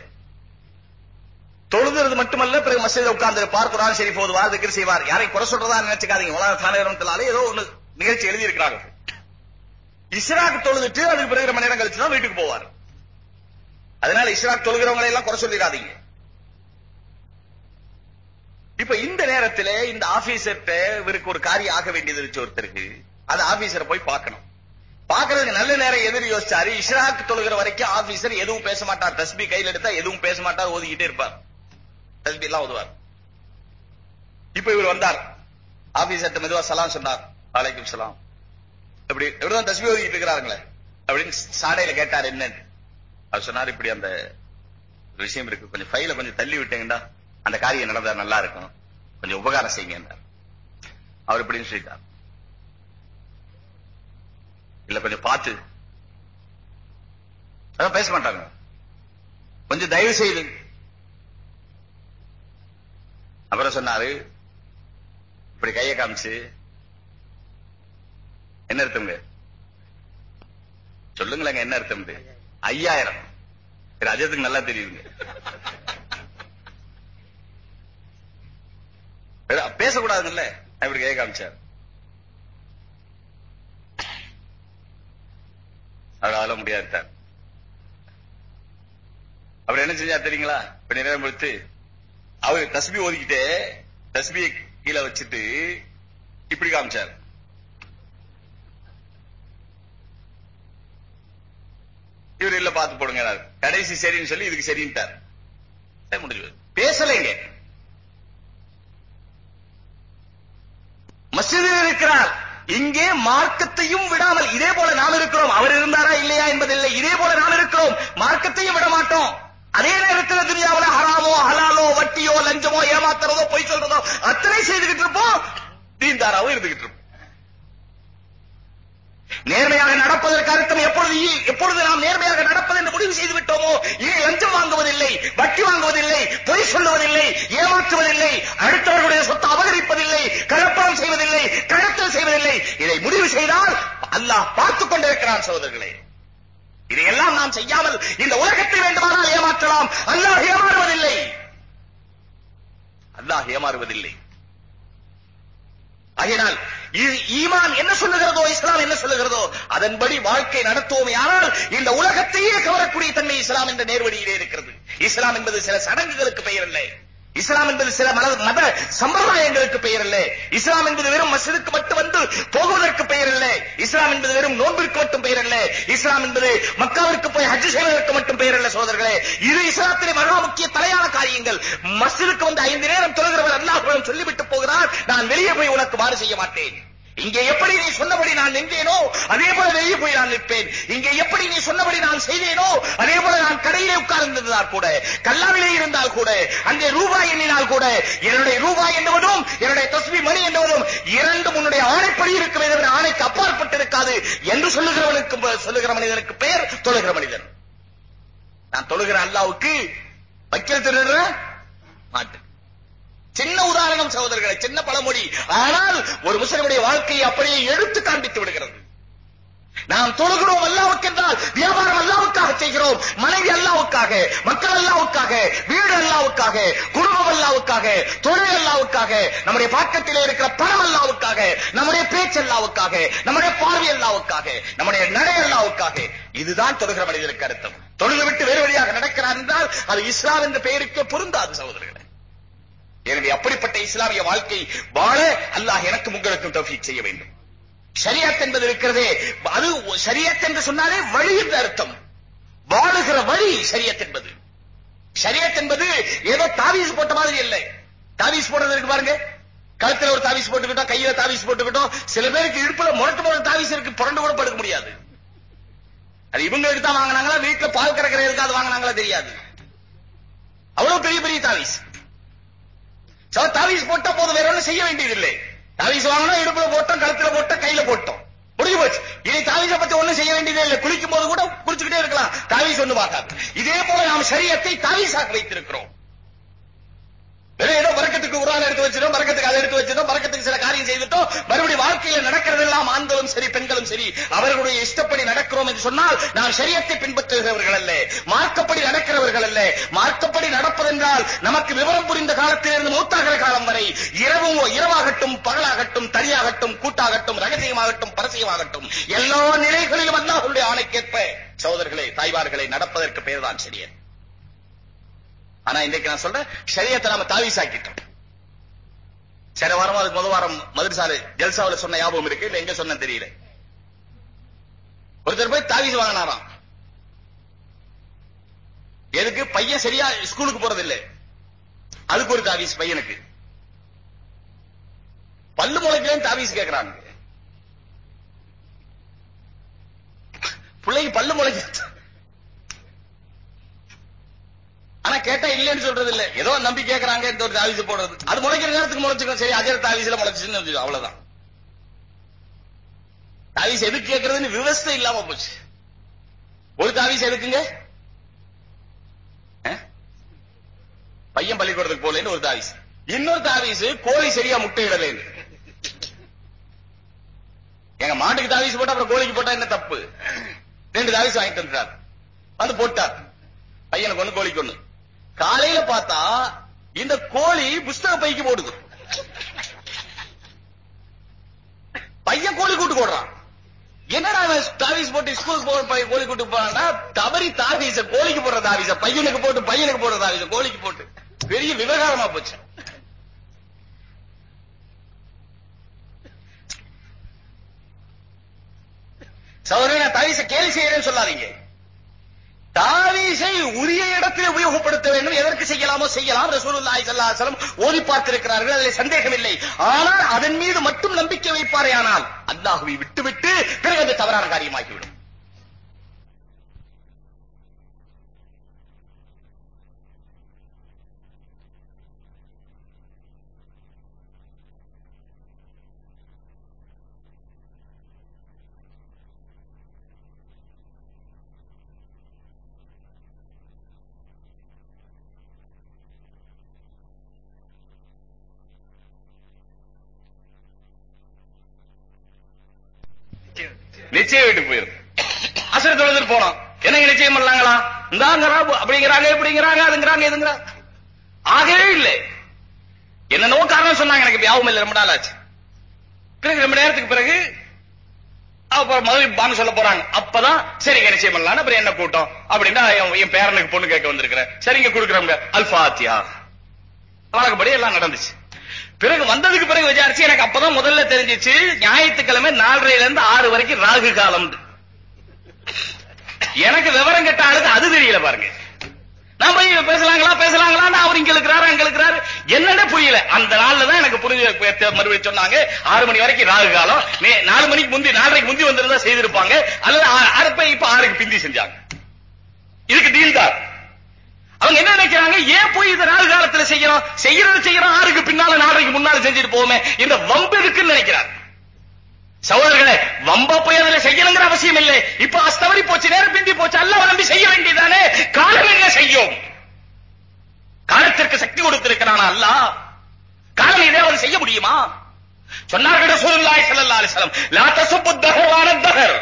B: தொழுகிறது மட்டுமல்ல பிறகு மஸ்ஜித்ல உட்கார்ந்து இருப்பார் சரி ஷரீஃப் ஓதுவார் செய்வார். யாரை குறை சொல்றதா நினைச்சுக்காதீங்க. உலக தானே ஏதோ ஒண்ணு நிகழ்ச்சி எழுதி இருக்கிறாங்க இஸ்ராக் தொழுதுட்டு அதுக்கு பிறகு மணி நேரம் கழிச்சு தான் வீட்டுக்கு போவார். அதனால இஸ்ராக் தொழுகிறவங்களை எல்லாம் குறை சொல்லிடாதீங்க. இப்ப இந்த நேரத்துல இந்த ஆபீசர்கிட்ட இவருக்கு ஒரு காரியம் ஆக வேண்டியது இருந்துச்சு ஒருத்தருக்கு. அது ஆபீசரை போய் பார்க்கணும். பார்க்கறதுக்கு நல்ல நேரம் எதிர் யோசிச்சாரு. இஷ்ராக் தொழுகிற வரைக்கும் ஆபீசர் எதுவும் பேச மாட்டார். தஸ்பி கையில் எடுத்தா எதுவும் பேச மாட்டார் ஓதிக்கிட்டே இருப்பார். தஸ்பி எல்லாம் ஓதுவார். இப்ப இவர் வந்தார். ஆபீசர்ட்ட மெதுவா சலாம் சொன்னார். வலைக்கும் சலாம். இப்படி இவர்தான் தஸ்பி ஓதிக்கிட்டு இருக்கிறாருங்களே. அப்படின்னு சாடையில கேட்டார் என்னன்னு. அவர் சொன்னார் இப்படி அந்த விஷயம் இருக்கு. கொஞ்சம் ஃபைல கொஞ்சம் தள்ளி விட்டீங்கன்னா அந்த காரியம் நடந்தா நல்லா இருக்கும். கொஞ்சம் உபகாரம் செய்யுங்க அவர் இப்படின்னு சொல்லிட்டார். இல்ல கொஞ்சம் பார்த்து. அதான் பேச மாட்டாங்க. கொஞ்சம் தயவு செய்து. அப்புறம் சொன்னாரு இப்படி கையை காமிச்சு
A: என்ன அர்த்தம்ங்க? சொல்லுங்களேங்க என்ன அர்த்தம் ஐயாயிரம். ரஜத்துக்கு நல்லா தெரியுதுங்க. பேசக்கூடாதுல்ல இப்படி கையை காமிச்சார் அவரால முடியாது அவர் என்ன செஞ்சா தெரியுங்களா? இப்ப நேரம் கொடுத்து அவர் தஸ்பி ஓதிக்கிட்டே தஸ்பியை கீழே வச்சுட்டு இப்படி காமிச்சார். இவர் இல்ல பார்த்து போடுங்க கடைசி சரின்னு சொல்லி இதுக்கு சரின்ட்டார். முடிஞ்சு பேசலைங்க. மசிதில் இருக்கிறார். இங்கே மார்க்கத்தையும் விடாமல் இதே போல நாம் இருக்கிறோம். அவர் இருந்தாரா இல்லையா என்பதில்லை. இதே போல நாம் இருக்கிறோம். மார்க்கத்தையும் விட மாட்டோம். அதே நேரத்தில் துனியாவில் ஹராமோ ஹலாலோ வட்டியோ லஞ்சமோ ஏமாத்துறதோ பொய் சொல்றதோ அத்தனை செய்துகிட்டு இருப்போம். தீந்தாராவும் இருந்துகிட்டு இருப்போம். நேர்மையாக நடப்பதற்கு அர்த்தம் எப்பொழுது எப்பொழுது நாம் நேர்மையாக நடப்பது என்று முடிவு செய்து விட்டோமோ? இனி லஞ்சம் வாங்குவதில்லை வட்டி வாங்குவதில்லை பொய் சொல்லுவதில்லை ஏமாற்றுவதில்லை அடுத்தவர்களுடைய சொத்தை அபகரிப்பதில்லை கலப்படம் செய்வதில்லை கடத்தல் செய்வதில்லை. இதை முடிவு செய்தால் அல்லாஹ் பார்த்துக் கொண்டிருக்கிறான் சகோதரர்களே. இதையெல்லாம் நாம் செய்யாமல் இந்த உலகத்தை வேண்டுமானால் ஏமாற்றலாம். அல்லாஹ் ஏமாறுவதில்லை. அல்லாஹ் ஏமாறுவதில்லை. ஆகையினால் ஈமான் என்ன சொல்லுகிறதோ இஸ்லாம் என்ன சொல்லுகிறதோ அதன்படி வாழ்க்கை நடத்துவோமே ஆனால் இந்த உலகத்தையே கவரக்கூடிய தன்மை இஸ்லாம் என்ற நேர்வழியிலே இருக்கிறது. இஸ்லாம் என்பது சில சடங்குகளுக்கு பெயர் இல்லை இஸ்லாம் என்பது சில மத சம்பிரதாயங்களுக்கு பெயர் அல்ல இஸ்லாம் என்பது வெறும் மசிதுக்கு மட்டும் வந்து போகுவதற்கு பெயர் அல்ல இஸ்லாம் என்பது வெறும் நோன்பிற்கு மட்டும் பெயர் அல்ல இஸ்லாம் என்பது மக்காவிற்கு போய் ஹஜ் செய்வதற்கு மட்டும் பெயர் அல்ல சோதர்களே இது இஸ்லாத்திலே மகா முக்கிய தலையான காரியங்கள். மசிதுக்கு வந்து ஐந்து நேரம் தொழுகிறவர் அல்லாஹ் சொல்லிவிட்டு போகிறார். நான் வெளியே போய் உனக்கு மாறு செய்ய மாட்டேன். இங்கே எப்படி நீ சொன்னபடி நான் நின்றேனோ அதே போல வெளியே போய் நான் நிற்பேன். இங்கே எப்படி நீ சொன்னபடி நான் செய்தேனோ அதே போல நான் கடையிலே உட்கார்ந்திருந்தார் கூட கல்ல கூட அங்கே ரூபாய் எண்ணினால் கூட என்னுடைய ரூபாய் என்பதும் என்னுடைய தஸ்மி மணி என்பதும் இரண்டு உன்னுடைய ஆணைப்படி இருக்கவே தவிர ஆணைக்கு அப்பாற்பட்டு இருக்காது என்று சொல்லுகிறவனுக்கு சொல்லுகிற மனிதனுக்கு பெயர் தொழுகிற மனிதன். நான் தொழுகிற அல்லாவுக்கு வக்கீல் திருடுற மாட்டேன் சின்ன உதாரணம் சகோதரர்களை சின்ன பழமொழி. ஆனால் ஒரு முஸ்லிமுடைய வாழ்க்கையை அப்படியே எடுத்து காண்பித்து விடுகிறது. நாம் தொழுகிறோம் அல்லாவுக்கென்றால் வியாபாரம் அல்லாவுக்காக செய்கிறோம் மனைவி அல்லாவுக்காக மக்கள் அல்லாவுக்காக வீடு அல்லாவுக்காக குடும்பம் அல்லாவுக்காக தொழில் அல்லாவுக்காக நம்முடைய பாக்கத்திலே இருக்கிற பணம் அல்லாவுக்காக நம்முடைய பேச்சு அல்லாவுக்காக நம்முடைய பார்வை அல்லாவுக்காக நம்முடைய நடை அல்லாவுக்காக. இதுதான் தொழுகிற மனிதனுக்கு அர்த்தம். தொழுது விட்டு வேறு வழியாக நடக்கிறார் என்றால் அது இஸ்லாம் என்ற பெயருக்கே பொருந்தாது சகோதரர்களே. எனவே அப்படிப்பட்ட இஸ்லாமிய வாழ்க்கை வாழ அல்லாஹ் எனக்கும் உங்களுக்கும் தௌஃபீக் செய்ய வேண்டும். ஷரியத் என்பது இருக்கிறதே. அது ஷரியத் என்று சொன்னாலே வழி என்று அர்த்தம். வாழுகிற வழி ஷரியத் என்பது. ஷரியத் என்பது ஏதோ தாவீஸ் போட்ட மாதிரி இல்லை. தாவீஸ் போடுறது இருக்கு பாருங்க. கழுத்துல ஒரு தாவீஸ் போட்டுக்கிட்டோம் கையில தாவீஸ் போட்டுக்கிட்டோம். சில பேருக்கு இடுப்புல முரட்டு முரட்டு தாவீஸ் இருக்கு புரண்டு கூட படுக்க முடியாது. அது இவங்க எடுத்தா வாங்கினாங்களா வீட்டுல பால் கறக்கிற எதுக்காவது வாங்கினாங்களா தெரியாது. அவ்வளவு பெரிய பெரிய தாவீஸ். தாவீஸ் போட்டா போதும் வேற ஒன்றும் செய்ய வேண்டியதில்லை. தாவீஸ் வாங்கினா இடுப்புல போட்டோம் கழுத்துல போட்டோம் கையில போட்டோம். முடிஞ்சு போச்சு. இனி தாவீச பத்தி ஒண்ணும் செய்ய வேண்டியதே இல்லை. குளிக்கும் போது கூட குளிச்சுக்கிட்டே இருக்கலாம். தாவீஸ் ஒண்ணு பார்க்காது. இதே போல நாம் சரியத்தை தாவீசாக வைத்திருக்கிறோம். வெறும் ஏதோ பறக்கத்துக்கு குரான் எடுத்து வச்சிடும் பறக்கத்துக்கு அதை எடுத்து வச்சிடும் பறக்கத்துக்கு சில காரியம் செய்துட்டோம் மறுபடியும் வாழ்க்கையில நடக்கிறதெல்லாம் ஆண்களும் சரி பெண்களும் சரி அவர்களுடைய இஷ்டப்படி நடக்கிறோம் என்று சொன்னால் நாம் சரியத்தை பின்பற்றுகிறவர்கள் அல்ல மார்க்கப்படி நடக்கிறவர்கள் அல்ல. மார்க்கப்படி நடப்பதென்றால் நமக்கு விவரம் புரிந்த காலத்திலிருந்து மூத்தாகிற காலம் வரை இரவும் இரவாகட்டும் பகலாகட்டும் தனியாகட்டும் கூட்டாகட்டும் ரகசியமாகட்டும் பரசியமாகட்டும். எல்லா நிலைகளிலும் அல்லாஹுடைய ஆணைக்கேற்ப சகோதரர்களே தாய்வார்களை நடப்பதற்கு பேர்தான் சரியன் ஆனா இன்றைக்கு நான் சொல்றேன் சரியத்தை நாம தாவிசாக்கிட்டோம். சில வாரம் அதுக்கு முதல் வாரம் மதுரசாலை ஜல்சாவில் சொன்ன ஞாபகம் இருக்கு இல்ல எங்க சொன்ன தெரியல. ஒருத்தர் போய் தாவீஸ் வாங்கினாராம். எதுக்கு? பையன் சரியா ஸ்கூலுக்கு போறது இல்ல அதுக்கு ஒரு தாவீஸ் பையனுக்கு. பல்லு முளைக்கலன்னு தாவீஸ் கேட்கிறாங்க பிள்ளைக்கு பல்லு முளைக்க ஆனா கேட்டா இல்லைன்னு சொல்றது இல்ல ஏதோ நம்பி கேட்கறாங்க இந்த ஒரு தாவிசு போடுறது. அது முளைக்கிற நேரத்துக்கு முளைச்சுக்கோ சரி அதே தாவிசுல முளைச்சுன்னு அவ்வளவுதான். தாவிஸ் எதுக்கு கேட்கறதுன்னு விவசாயம் இல்லாம போச்சு. ஒரு தாவிஸ் எதுக்குங்க? பையன் பள்ளிக்கூடத்துக்கு போலேன்னு ஒரு தாவிஸ் இன்னொரு தாவிஸ் கோழி சரியா முட்டை இடலேன்னு
B: எங்க மாட்டுக்கு தாவிசு போட்டா அப்புறம் கோழிக்கு போட்டா என்ன தப்பு? ரெண்டு தாவிஸ் வாங்கிட்டு வந்துட்டார். வந்து போட்டார். பையனுக்கு ஒண்ணு கோழிக்கு ஒண்ணு. காலையில பார்த்தா இந்த கோழி புஸ்தக பைக்கு போடுது. பையன் கோழி கூட்டு போடுறான். என்னடா தாவிஸ் தாவீஸ் போட்டு ஸ்கூலுக்கு போற கோழி கூட்டு போறான்னா தவறி தாவீச கோழிக்கு போடுற தாவீச பையனுக்கு போட்டு பையனுக்கு போடுற தாவீச கோழிக்கு போட்டு. பெரிய விவகாரமா போச்சு. சௌரிய நான் தாவீச கேலி செய்யறேன்னு சொல்லாதீங்க. தாவீசை உரிய இடத்தில் உபயோகப்படுத்த வேண்டும். எதற்கு செய்யலாமோ செய்யலாம். ரசூலுல்லாஹி ஸல்லல்லாஹு அலைஹி வஸல்லம் ஓதி பார்த்திருக்கிறார்கள். அதில் சந்தேகம் இல்லை. ஆனால் அதன் மீது மட்டும் நம்பிக்கை வைப்பாரே ஆனால் அல்லாஹ்வை விட்டுவிட்டு பிறகு அது தவறான காரியமாகிவிடும்.
A: நிச்சயம் வீட்டுக்கு போயிரும். அசர் தொழுதுட்டு போனோம். என்னங்க நிச்சயம் பண்ணலாங்களா? இந்தாங்கிறா அப்படிங்கிறாங்க இப்படிங்கிறாங்க அதுங்கிறாங்க இதுங்கிறாங்க. ஆகவே இல்லை. என்னென்னவோ காரணம் சொன்னாங்க எனக்கு ஞாபகம் இல்லை ரொம்ப நாள் ஆச்சு. பிறகு ரொம்ப நேரத்துக்கு பிறகு அப்புறம் மதுரை பாங்க சொல்ல போறாங்க. அப்பதான் சரிங்க நிச்சயம் பண்ணலாம் அப்புறம் என்ன கூட்டம்? அப்படின்னா என் என் பேரனுக்கு பொண்ணு கேட்க வந்திருக்கிறேன். சரிங்க கொடுக்குறவங்க அல்பாத்தியா வழக்கப்படி எல்லாம் நடந்துச்சு. பிறகு வந்ததுக்கு பிறகு விசாரிச்சு எனக்கு அப்பதான் முதல்ல தெரிஞ்சிச்சு ஞாயிற்றுக்கிழமை நாலரைல இருந்து ஆறு வரைக்கும் ராகு காலம். எனக்கு விவரம் கெட்ட ஆளுக்கு அது தெரியல பாருங்க. நான் போய் பேசலாங்களா பேசலாங்களா அவர் இங்க இருக்கிறாரு அங்க இருக்கிறாரு. என்னன்னு புரியல. அந்த நாள்ல தான் எனக்கு புரிஞ்சு மறுபடியும் சொன்னாங்க ஆறு மணி வரைக்கும் ராகு காலம். நே- நாலு மணிக்கு முந்தி நாலரைக்கு முந்தி வந்திருந்தா செய்திருப்பாங்க. அல்லது ஆ- இப்ப இப்ப ஆறுக்கு பிந்தி செஞ்சாங்க. இதுக்கு டீல் தான். அவங்க என்ன நினைக்கிறாங்க? ஏன் போய் இதை நாலு காலத்துல செய்யறோம் செய்யறது செய்யறோம் ஆறுக்கு பின்னால நாளைக்கு முன்னால செஞ்சுட்டு போவோமே. இந்த வம்பு இருக்குன்னு நினைக்கிறார். சகோதரர்களே வம்பா போய் அதுல செய்யணுங்கிற அவசியம் இல்லை. இப்ப அஸ்தவரி போச்சு நேரம் பிந்தி போச்சு. அல்லாஹ் நம்பி செய்ய வேண்டியதானே காலம் என்ன செய்யும்? காலத்திற்கு சக்தி கொடுத்திருக்கிறானா அல்லாஹ் காலம் இதே அவன் செய்ய முடியுமா? சொன்னார்கள் ரசூலுல்லாஹி ஸல்லல்லாஹு அலைஹி வஸல்லம் லா தசுப்பு தஹர்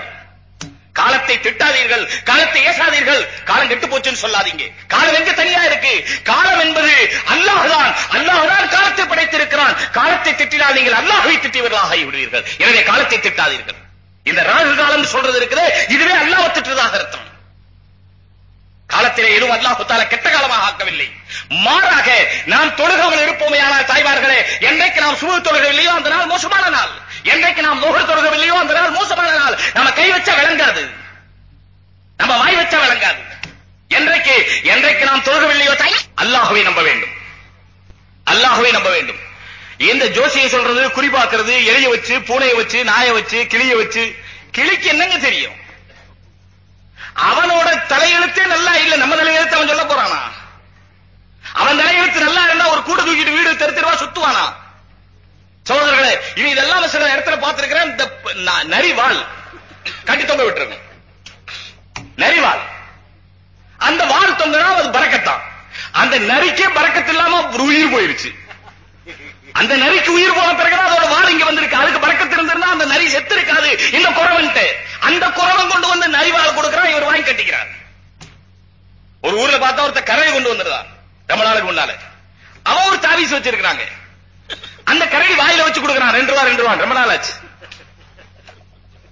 A: காலத்தை திட்டாதீர்கள் காலத்தை ஏசாதீர்கள். காலம் கெட்டு போச்சுன்னு சொல்லாதீங்க. காலம் எங்க தனியா இருக்கு? காலம் என்பது அல்லாஹ் தான் காலத்தை படைத்திருக்கிறான். காலத்தை திட்டினால் நீங்கள் அல்லாஹை திட்டியவர்களாக ஆகிவிடுவீர்கள். எனவே காலத்தை திட்டாதீர்கள். இந்த ராகு காலம் சொல்றது இருக்குது. இதுவே அல்லாஹ் திட்டுறதாக அர்த்தம். காலத்திலே எதுவும் அல்லாஹ் தால கெட்ட காலமாக ஆக்கவில்லை. மாறாக நாம் தொழுகாமல் இருப்போமே ஆனால் தாய்மார்களே என்றைக்கு நாம் சுமூக தொழுகவில்லையோ அந்த நாள் மோசமான நாள். என்றைக்கு நாம் நுகர் தொழுகவில்லையோ அந்த நாள் மோசமான நாள். நம்ம கை வச்சா விளங்காது. நம்ம வாய் வச்சா விளங்காது. என்றைக்கு என்றைக்கு நாம் தொழுகவில்லையோ தாய் அல்லாஹ்வை நம்ப வேண்டும். அல்லாஹுவை நம்ப வேண்டும். இந்த ஜோசியை சொல்றது குறிபாக்குறது எலிய வச்சு பூனையை வச்சு நாயை வச்சு கிளிய வச்சு. கிளிக்கு என்னங்க தெரியும்? அவனோட தலையெழுத்தே நல்லா இல்ல. நம்ம தலையெழுத்து அவன் சொல்ல போறானா? அவன் தலையெழுத்து நல்லா இருந்தா ஒரு கூடு தூக்கிட்டு வீடு தெரு தெருவா சுத்துவானா? சகோதரர்களே இது இதெல்லாம் சில இடத்துல பார்த்திருக்கிறேன். இந்த நரிவாள். கட்டி தொங்க விட்டுருக்கும் நரிவாள். அந்த வால் தொங்கினா அது பறக்கத்தான். அந்த நரிக்கே பறக்கத்து இல்லாம ஒரு உயிர் போயிருச்சு. அந்த நரிக்கு உயிர் போன பிறகு அதோட வால் இங்க வந்திருக்கு. அதுக்கு பறக்கத்து இருந்திருந்தா அந்த நரி செத்து இருக்காது இந்த குறவன்ட்டு. அந்த குறவன் கொண்டு வந்து நரி வால் கொடுக்கறான். இவர் வாங்கி கட்டிக்கிறார். ஒரு ஊர்ல பார்த்தா ஒருத்த கரையை கொண்டு வந்துருதான் ரொம்ப நாளுக்கு முன்னால. அவன் ஒரு தாவீஸ் வச்சிருக்கிறாங்க. அந்த கரடி வாயில வச்சு கொடுக்கறான். ரெண்டு ரூபா ரெண்டு ரூபா ரொம்ப நாள் ஆச்சு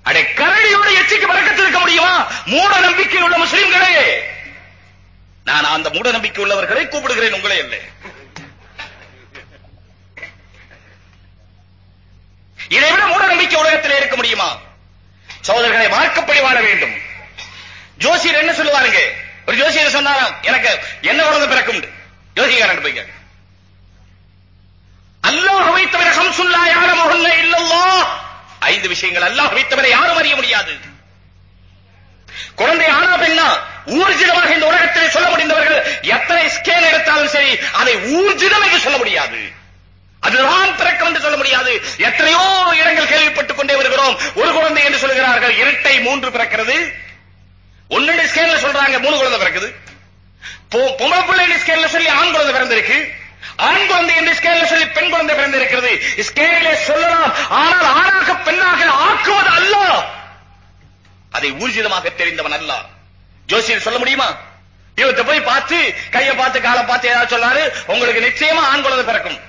A: அடே கரடியோட எச்சிக்கு பறக்கத்து இருக்க முடியுமா? மூட நம்பிக்கை உள்ள முஸ்லிம்களே. நான் அந்த மூட நம்பிக்கை உள்ளவர்களை கூப்பிடுகிறேன். உங்களே இல்லை. இதை விட மூட நம்பிக்கை உலகத்தில் இருக்க முடியுமா? சகோதரர்களை மார்க்கப்படி வாழ வேண்டும். ஜோசியர் என்ன சொல்லுவாருங்க? ஒரு ஜோசியர் சொன்னாராம் எனக்கு என்ன குழந்தை பிறக்கும்? ஜோசியக்காரன் போய் கேட்க அல்லாஹ்வை தவிர ஹம்சுல்லா யாரமுஹுன்ன இல்லல்லாஹ். ஐந்து விஷயங்கள் அல்லாஹ்வை தவிர யாரும் அறிய முடியாது. குழந்தை ஆனா பெண்ணா ஊர்ஜிதமாக இந்த உலகத்தில் சொல்ல முடிந்தவர்கள் எத்தனை ஸ்கேன் எடுத்தாலும் சரி அதை ஊர்ஜிதம் என்று சொல்ல முடியாது. அதுதான் பிறக்கம் என்று சொல்ல முடியாது. எத்தனையோ இடங்கள் கேள்விப்பட்டுக் கொண்டே வருகிறோம். ஒரு குழந்தை என்று சொல்கிறார்கள் இரட்டை மூன்று பிறக்கிறது. ஒன்னு ஸ்கேன்ல சொல்றாங்க மூணு குழந்தை பிறக்குது. பொம்பளை பிள்ளை ஸ்கேன்ல சொல்லி ஆண் குழந்தை பிறந்திருக்கு. ஆண் குழந்தை என்று ஸ்கேலில் சொல்லி பெண் குழந்தை பிறந்திருக்கிறது. ஸ்கேலிலே சொல்லலாம் ஆனால் ஆணாக பெண்ணாக ஆக்குவது அல்ல. அதை ஊர்ஜிதமாக தெரிந்தவன் அல்ல. ஜோசியர் சொல்ல முடியுமா? இவத்தை போய் பார்த்து கையை பார்த்து காலை பார்த்து ஏதாவது சொன்னாரு உங்களுக்கு நிச்சயமா ஆண் குழந்தை பிறக்கும்.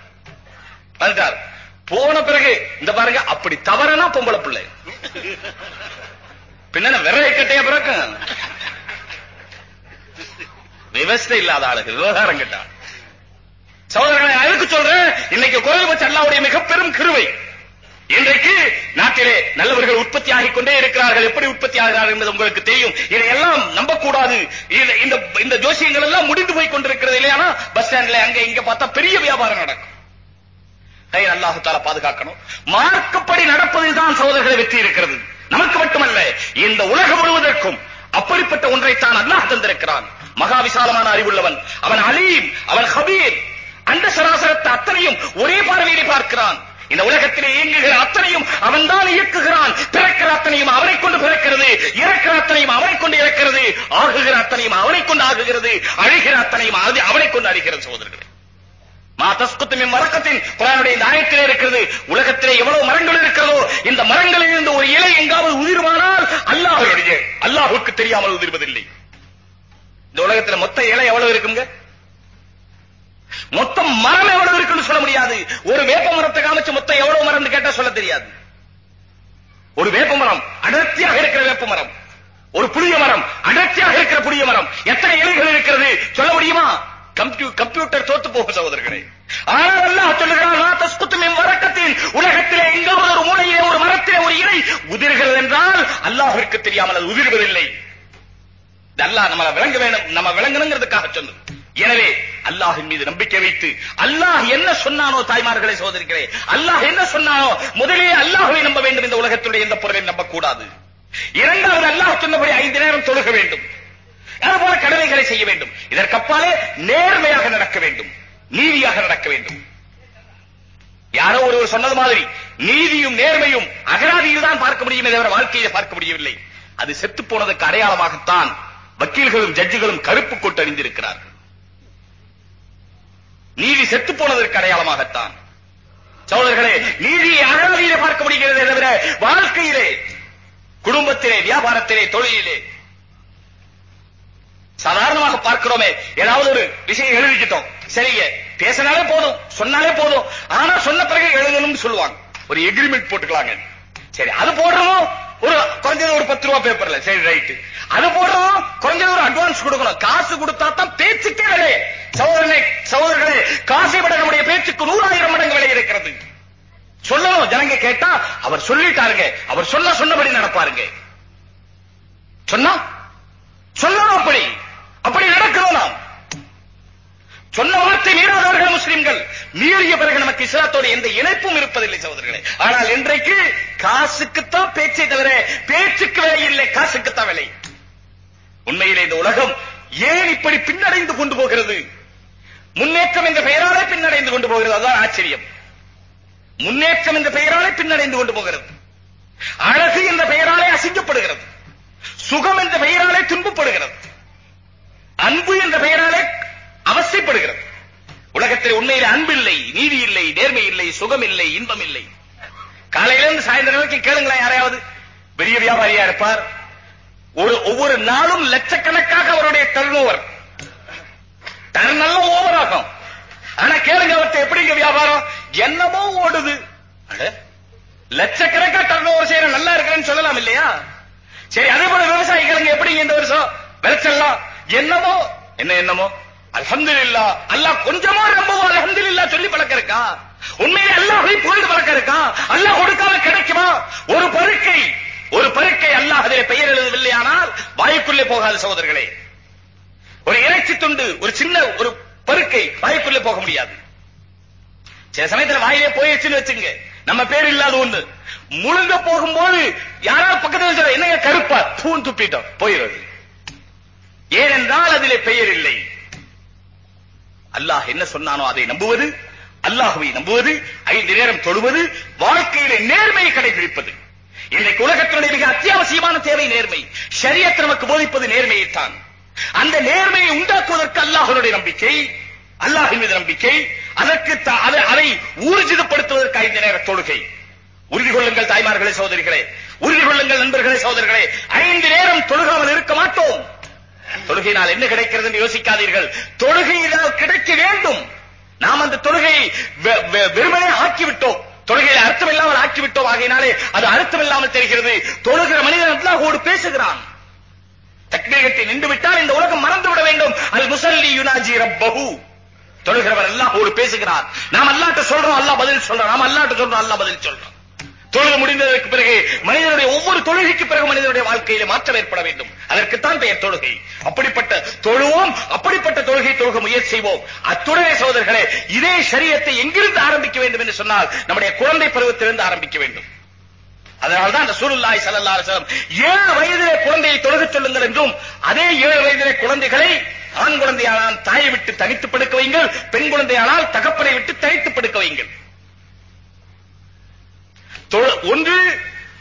A: வந்துட்டார் போன பிறகு இந்த பாருங்க அப்படி தவறனா பொம்பளை பிள்ளை. பின்ன விரைய கட்டைய பிறக்கும். விவசாய இல்லாத ஆளுக்கு விவகாரம் கேட்டான் சகோதரர்களை அதுக்கு சொல்றேன்? இன்னைக்கு குறைந்தபட்ச அல்லாவுடைய மிக பெரும் கிருவை. இன்றைக்கு நாட்டிலே நல்லவர்கள் உற்பத்தி ஆகிக் கொண்டே இருக்கிறார்கள். எப்படி உற்பத்தி ஆகிறார்கள் என்பது உங்களுக்கு தெரியும். இதையெல்லாம் நம்பக்கூடாது. இந்த இந்த ஜோசியங்கள் எல்லாம் முடிந்து போய் கொண்டிருக்கிறது இல்லையானா பஸ் ஸ்டாண்ட்ல அங்க இங்க பார்த்தா பெரிய வியாபாரம் நடக்கும். கை அல்லாஹு பாதுகாக்கணும். மார்க்கப்படி நடப்பதில்தான் சகோதரர்களை வெற்றி இருக்கிறது. நமக்கு மட்டுமல்ல இந்த உலகம் முழுவதற்கும் அப்படிப்பட்ட ஒன்றைத்தான் அல்லாஹ் தந்திருக்கிறான். மகா விசாலமான அறிவுள்ளவன். அவன் அலீம் அவன் ஹபீர். அந்த சராசரத்தை அத்தனையும் ஒரே பார்வையிலே பார்க்கிறான். இந்த உலகத்திலே இயங்குகிற அத்தனையும் அவன்தான் இயக்குகிறான். பிறக்கிற அத்தனையும் அவனை கொண்டு பிறக்கிறது. இறக்கிற அத்தனையும் அவனை கொண்டு இறக்கிறது. ஆகுகிற அத்தனையும் அவனை கொண்டு ஆகுகிறது. அழிகிற அத்தனையும் அவனை கொண்டு அழிகிறது சகோதரர்களே. மா மரக்கத்தின் குரானுடைய இந்த ஆயத்திலே இருக்கிறது. உலகத்திலே எவ்வளவு மரங்கள் இருக்கிறதோ இந்த மரங்களில் இருந்து ஒரு இலை எங்காவது உதிர்வானால் அல்லாஹருடைய அல்லாஹுக்கு தெரியாமல் உதிர்வதில்லை. இந்த உலகத்துல மொத்த இலை எவ்வளவு இருக்குங்க? மொத்தம் மரம் எவ்வளவு இருக்குன்னு சொல்ல முடியாது. ஒரு வேப்ப மரத்தை காமிச்சு மொத்தம் எவ்வளவு மரம்னு கேட்டா சொல்ல தெரியாது. ஒரு வேப்ப மரம் அடர்த்தியாக இருக்கிற வேப்ப மரம். ஒரு புளிய மரம் அடர்த்தியாக இருக்கிற புளிய மரம். எத்தனை இலைகள் இருக்கிறது? சொல்ல முடியுமா? கம்ப்யூட்டர் தோத்து போகும் சகோதரர்களே. ஆனால் அல்லாஹ் சொல்லுகிறான் வரக்கத்தின். உலகத்திலே எங்காவது ஒரு மூலையிலே ஒரு மரத்திலே ஒரு இலை உதிர்கிறது என்றால் அல்லாஹிற்கு தெரியாமல் அது உதிர்வதில்லை. அல்லாஹ் நம்ம விளங்க வேணும். நம்ம விளங்கணுங்கிறதுக்காக சொன்னது. எனவே அல்லாஹின் மீது நம்பிக்கை வைத்து அல்லாஹ் என்ன சொன்னானோ தாய்மார்களை சோதரிக்கிறே அல்லாஹ் என்ன சொன்னானோ முதலே அல்லாஹ்வை நம்ப வேண்டும். இந்த உலகத்துடைய எந்த பொருளை நம்பக்கூடாது. இரண்டாவது அல்லாஹ் சொன்னபடி ஐந்து நேரம் தொழுக வேண்டும். அதுபோல கடமைகளை செய்ய வேண்டும். இதற்கப்பாலே நேர்மையாக நடக்க வேண்டும். நீதியாக நடக்க வேண்டும். யாரோ ஒருவர் சொன்னது மாதிரி நீதியும் நேர்மையும் அகராதியில் தான் பார்க்க முடியுமே தவிர வாழ்க்கையை பார்க்க முடியவில்லை. அது செத்து போனதுக்கு அடையாளமாகத்தான் வக்கீல்களும் ஜட்ஜுகளும் கருப்பு கொட்டு அணிந்திருக்கிறார்கள். நீதி செத்து போனதற்கு அடையாளமாகத்தான். சகோதரர்களே நீதியை அகராதியிலே பார்க்க முடிகிறதே தவிர வாழ்க்கையிலே குடும்பத்திலே வியாபாரத்திலே தொழிலிலே. சாதாரணமாக பார்க்கிறோமே ஏதாவது ஒரு விஷயம் எழுதிக்கிட்டோம். சரிங்க பேசினாலே போதும் சொன்னாலே போதும் ஆனா சொன்ன பிறகு எழுதணும்னு சொல்லுவாங்க. ஒரு எக்ரிமெண்ட் போட்டுக்கலாங்க. சரி அது போடுறோம்? ஒரு குறைஞ்சது ஒரு பத்து ரூபா பேப்பர்ல சரி ரைட் அது போடுறோம் குறைஞ்சது ஒரு அட்வான்ஸ் கொடுக்கணும். காசு கொடுத்தா தான் பேச்சுக்கே விலை. சகோதரனே சகோதரர்களே காசை விட நம்முடைய பேச்சுக்கு நூறாயிரம் மடங்கு விலை இருக்கிறது. சொல்லணும். ஜனங்க கேட்டா அவர் சொல்லிட்டாருங்க. அவர் சொன்ன சொன்னபடி நடப்பாருங்க. சொன்னா? சொல்லணும் அப்படி. அப்படி நடக்கிறோம் நாம். சொன்ன வார்த்தை மீறாதவர்கள் முஸ்லிம்கள். மீறிய பிறகு நமக்கு இஸ்லாத்தோடு எந்த இணைப்பும் இருப்பதில்லை சகோதரர்களே. ஆனால் இன்றைக்கு காசுக்குத்தான் பேச்சை தவிர பேச்சுக்கு விலை இல்லை காசுக்குத்தான் விலை. உண்மையிலே இந்த உலகம் ஏன் இப்படி பின்னடைந்து கொண்டு போகிறது? முன்னேற்றம் என்ற பெயராலே பின்னடைந்து கொண்டு போகிறது அதுதான் ஆச்சரியம். முன்னேற்றம் என்ற பெயராலே பின்னடைந்து கொண்டு போகிறது. அழகு என்ற பெயராலே அசிங்கப்படுகிறது. சுகம் என்ற பெயராலே துன்பப்படுகிறது. அன்பு என்ற பெயராலே அவசியப்படுகிறது. உலகத்தில் உண்மையிலே அன்பு இல்லை நீதி இல்லை நேர்மை இல்லை சுகம் இல்லை இன்பம் இல்லை காலையில இருந்து சாயந்தரம் வரைக்கும் கேளுங்களேன் யாரையாவது. பெரிய வியாபாரியா இருப்பார். ஒரு ஒவ்வொரு நாளும் லட்சக்கணக்காக அவருடைய டர்ன் ஓவர் டர்ன் நல்ல ஓவர் ஆகும் ஆனா கேளுங்க அவர்த்த எப்படிங்க வியாபாரம்? என்னமோ ஓடுது. அட, லட்சக்கணக்கா டர்ன் ஓவர் செய்யற நல்லா இருக்கிறேன்னு சொல்லலாம் இல்லையா? சரி அதே போல விவசாயிகளுங்க எப்படிங்க இந்த வருஷம்? விளைச்சல்லாம் என்னமோ என்ன என்னமோ? அல்ஹம்துலில்லா அல்லாஹ் கொஞ்சமா ரொம்பவோ அல்ஹம்துலில்லா சொல்லி பழக்கம் இருக்கா? உண்மையிலே அல்லாஹ்வை புகழ்ந்து பழக்கம் இருக்கா? அல்லாஹ் கொடுக்காம கிடைக்குமா? ஒரு பருக்கை ஒரு பருக்கை அல்லாஹ் அதிலே பெயர் எழுதவில்லையானால் வாய்க்குள்ளே போகாது சகோதரர்களே. ஒரு இறைச்சி துண்டு ஒரு சின்ன ஒரு பருக்கை வாய்க்குள்ளே போக முடியாது. சில சமயத்துல வாயிலே போயிடுச்சுன்னு வச்சுங்க. நம்ம பேர் இல்லாத ஒண்ணு. முழுங்க போகும்போது யாராவது பக்கத்துல சொல்ல என்னங்க கருப்பா? தூண் துப்பிட்டோம் போயிடுறது ஏனென்றால் அதிலே பெயர் இல்லை. அல்லாஹ் என்ன சொன்னானோ அதை நம்புவது அல்லாஹுவை நம்புவது ஐந்து நேரம் தொழுவது வாழ்க்கையிலே நேர்மையை கடைபிடிப்பது. இன்றைக்கு உலகத்தினுடைய மிக அத்தியாவசியமான தேவை நேர்மை. ஷரியத் நமக்கு போதிப்பது நேர்மையைத்தான். அந்த நேர்மையை உண்டாக்குவதற்கு அல்லாஹனுடைய நம்பிக்கை அல்லாஹின் மீது நம்பிக்கை அதற்கு அதை- அதை ஊர்ஜிதப்படுத்துவதற்கு ஐந்து நேர தொழுகை. உறுதி கொள்ளுங்கள் தாய்மார்களே சகோதரிகளே. உறுதி கொள்ளுங்கள் நண்பர்களே சோதரிகளே ஐந்து நேரம் தொழுகாமல் இருக்க மாட்டோம். தொழுகையினால் என்ன கிடைக்கிறது என்று யோசிக்காதீர்கள். தொழுகையினால் கிடைக்க வேண்டும். நாம் அந்த தொழுகையை வெ- வெறுமனே ஆக்கிவிட்டோம். தொழுகையில் அர்த்தம் இல்லாமல் ஆக்கிவிட்டோம். ஆகையினாலே அது அர்த்தம் இல்லாமல் தெரிகிறது. தொழுகிற மனிதன் அல்லாஹோடு பேசுகிறான். தக்பீரத்தை நின்று விட்டால் இந்த உலகம் மறந்து விட வேண்டும். அல் முசல்லி யுனாஜி ரப்பஹு. தொழுகிறவர் அல்லாஹோடு பேசுகிறார். நாம் அல்லாஹ்ட்ட சொல்றோம் அல்லாஹ் பதில் சொல்றான். நாம் அல்லாஹ்ட்ட சொல்றோம் அல்லாஹ் பதில் சொல்றான். தொழுது முடிந்ததற்கு பிறகு மனிதனுடைய ஒவ்வொரு தொழுகைக்கு பிறகு மனிதனுடைய வாழ்க்கையிலே மாற்றம் ஏற்பட வேண்டும். அதற்குத்தான் பெயர் தொழுகை. அப்படிப்பட்ட தொழுவோம் அப்படிப்பட்ட தொழுகை தொழுக முயற்சி செய்வோம். அத்துடனே சகோதரர்களே இதே சரியத்தை எங்கிருந்து ஆரம்பிக்க வேண்டும் என்று சொன்னால் நம்முடைய குழந்தை பருவத்திலிருந்து ஆரம்பிக்க வேண்டும். அதனால்தான் ரசூலுல்லாஹி ஸல்லல்லாஹு அலைஹி வஸல்லம் ஏழு வயதிலே குழந்தையை தொழுகச் சொல்லுங்கள் என்றும் அதே ஏழு வயதிலே குழந்தைகளை ஆண் குழந்தையானால் தாயை விட்டு தனித்து படுக்க வைங்கள் பெண் குழந்தையானால் தகப்பனை விட்டு தனித்து படுக்க வைங்கள் ஒன்று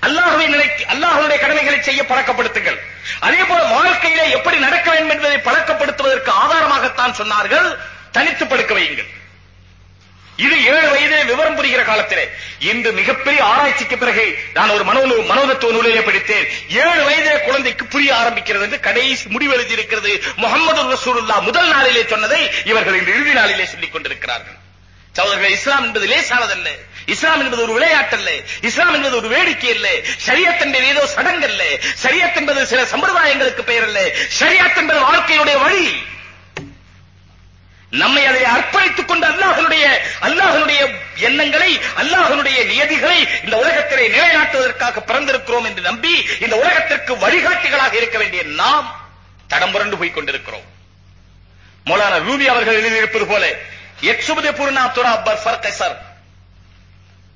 A: அல்லாஹுவை நினைத்து அல்லாஹ்வுடைய கடமைகளை செய்ய பழக்கப்படுத்துங்கள். அதே போல வாழ்க்கையிலே எப்படி நடக்க வேண்டும் என்பதை பழக்கப்படுத்துவதற்கு ஆதாரமாகத்தான் சொன்னார்கள் தனித்து படுக்க வையுங்கள். இது ஏழு வயதிலே விவரம் புரிகிற காலத்திலே. இன்று மிகப்பெரிய ஆராய்ச்சிக்கு பிறகு நான் ஒரு மனோ மனோதத்துவ நூலிலே படித்தேன். ஏழு வயதிலே குழந்தைக்கு புரிய ஆரம்பிக்கிறது என்று கடைசி முடிவெழுதி இருக்கிறது முகமது ரசூலுல்லா முதல் நாளிலே சொன்னதை இவர்கள் இந்த இறுதி நாளிலே சொல்லிக் கொண்டிருக்கிறார்கள். சகோதரர்களே இஸ்லாம் என்பது லேசானதல்ல இஸ்லாம் என்பது ஒரு விளையாட்டல்ல இஸ்லாம் என்பது ஒரு வேடிக்கை அல்ல. ஷரியத் என்பது ஏதோ சடங்கல்ல ஷரியத் என்பது சில சம்பிரதாயங்களுக்கு பெயர் அல்ல. ஷரியத் என்பது வாழ்க்கையுடைய வழி. நம்மை அதை அர்ப்பணித்துக் கொண்டு அல்லாஹனுடைய அல்லாஹனுடைய எண்ணங்களை அல்லாஹனுடைய நியதிகளை இந்த உலகத்திலே நிலைநாட்டுவதற்காக பிறந்திருக்கிறோம் என்று நம்பி இந்த உலகத்திற்கு வழிகாட்டிகளாக இருக்க வேண்டிய நாம் தடம் புரண்டு போய் கொண்டிருக்கிறோம். மௌலானா ரூபி அவர்கள் எழுதியிருப்பது போல எக்ஸுபதே பூர்ணா துரா பர் ஃபர்கசர்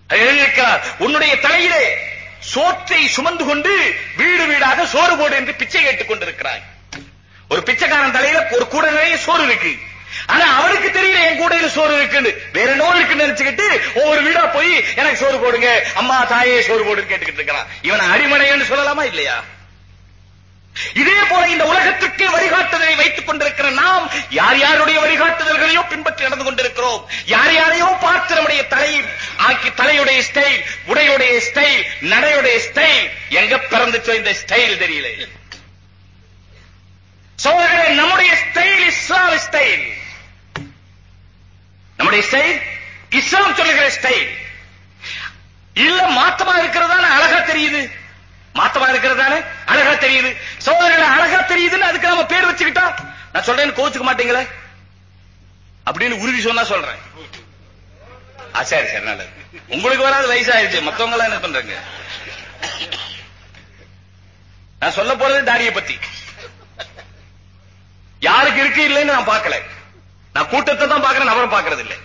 A: எழுதியிருக்கிறார் உன்னுடைய தலையிலே சோற்றை சுமந்து கொண்டு வீடு வீடாக சோறு போடு என்று பிச்சை கேட்டுக் கொண்டிருக்கிறாய். ஒரு பிச்சைக்காரன் தலையில ஒரு கூட நிறைய சோறு இருக்கு. ஆனா அவனுக்கு தெரியல என் கூடையில சோறு இருக்குன்னு. வேற நோய் இருக்குன்னு நினைச்சுக்கிட்டு ஒவ்வொரு வீடா போய் எனக்கு சோறு போடுங்க. அம்மா தாயே சோறு போடுன்னு கேட்டுக்கிட்டு இருக்கிறான். இவனை அடிமனைன்னு சொல்லலாமா இல்லையா? இதே போல இந்த உலகத்திற்கே வழிகாட்டுதலை வைத்துக் கொண்டிருக்கிற நாம் யார் யாருடைய வழிகாட்டுதல்களையோ பின்பற்றி நடந்து கொண்டிருக்கிறோம்? யார் யாரையோ பார்த்து நம்முடைய தலையை ஆக்கி தலையுடைய ஸ்டைல் உடையுடைய ஸ்டைல் நடையுடைய ஸ்டைல் எங்க பிறந்துச்சோ இந்த ஸ்டைல் தெரியல. சோதரே நம்முடைய ஸ்டைல் இஸ்லாம் ஸ்டைல் நம்முடைய ஸ்டைல் இஸ்லாம் சொல்லுகிற ஸ்டைல் இல்ல மாத்தமா இருக்கிறதான அழகா தெரியுது. மாத்தமா இருக்கிறதானே அழகா தெரியுது. சோதனை அழகா தெரியுதுன்னு அதுக்கு நம்ம பேர் வச்சுக்கிட்டா? நான் சொல்றேன்னு கோச்சுக்க மாட்டீங்களே? அப்படின்னு உறுதி சொன்னா சொல்றேன். ஆ, சரி சரி நல்லது. உங்களுக்கு வராது வயசாயிருச்சு. மத்தவங்க எல்லாம் என்ன பண்றாங்க? நான் சொல்ல போறது தாடிய பத்தி. யாருக்கு இருக்கு இல்லைன்னு நான் பார்க்கல. நான் கூட்டத்தை தான் பாக்குறேன் நபரை பாக்குறது இல்லை.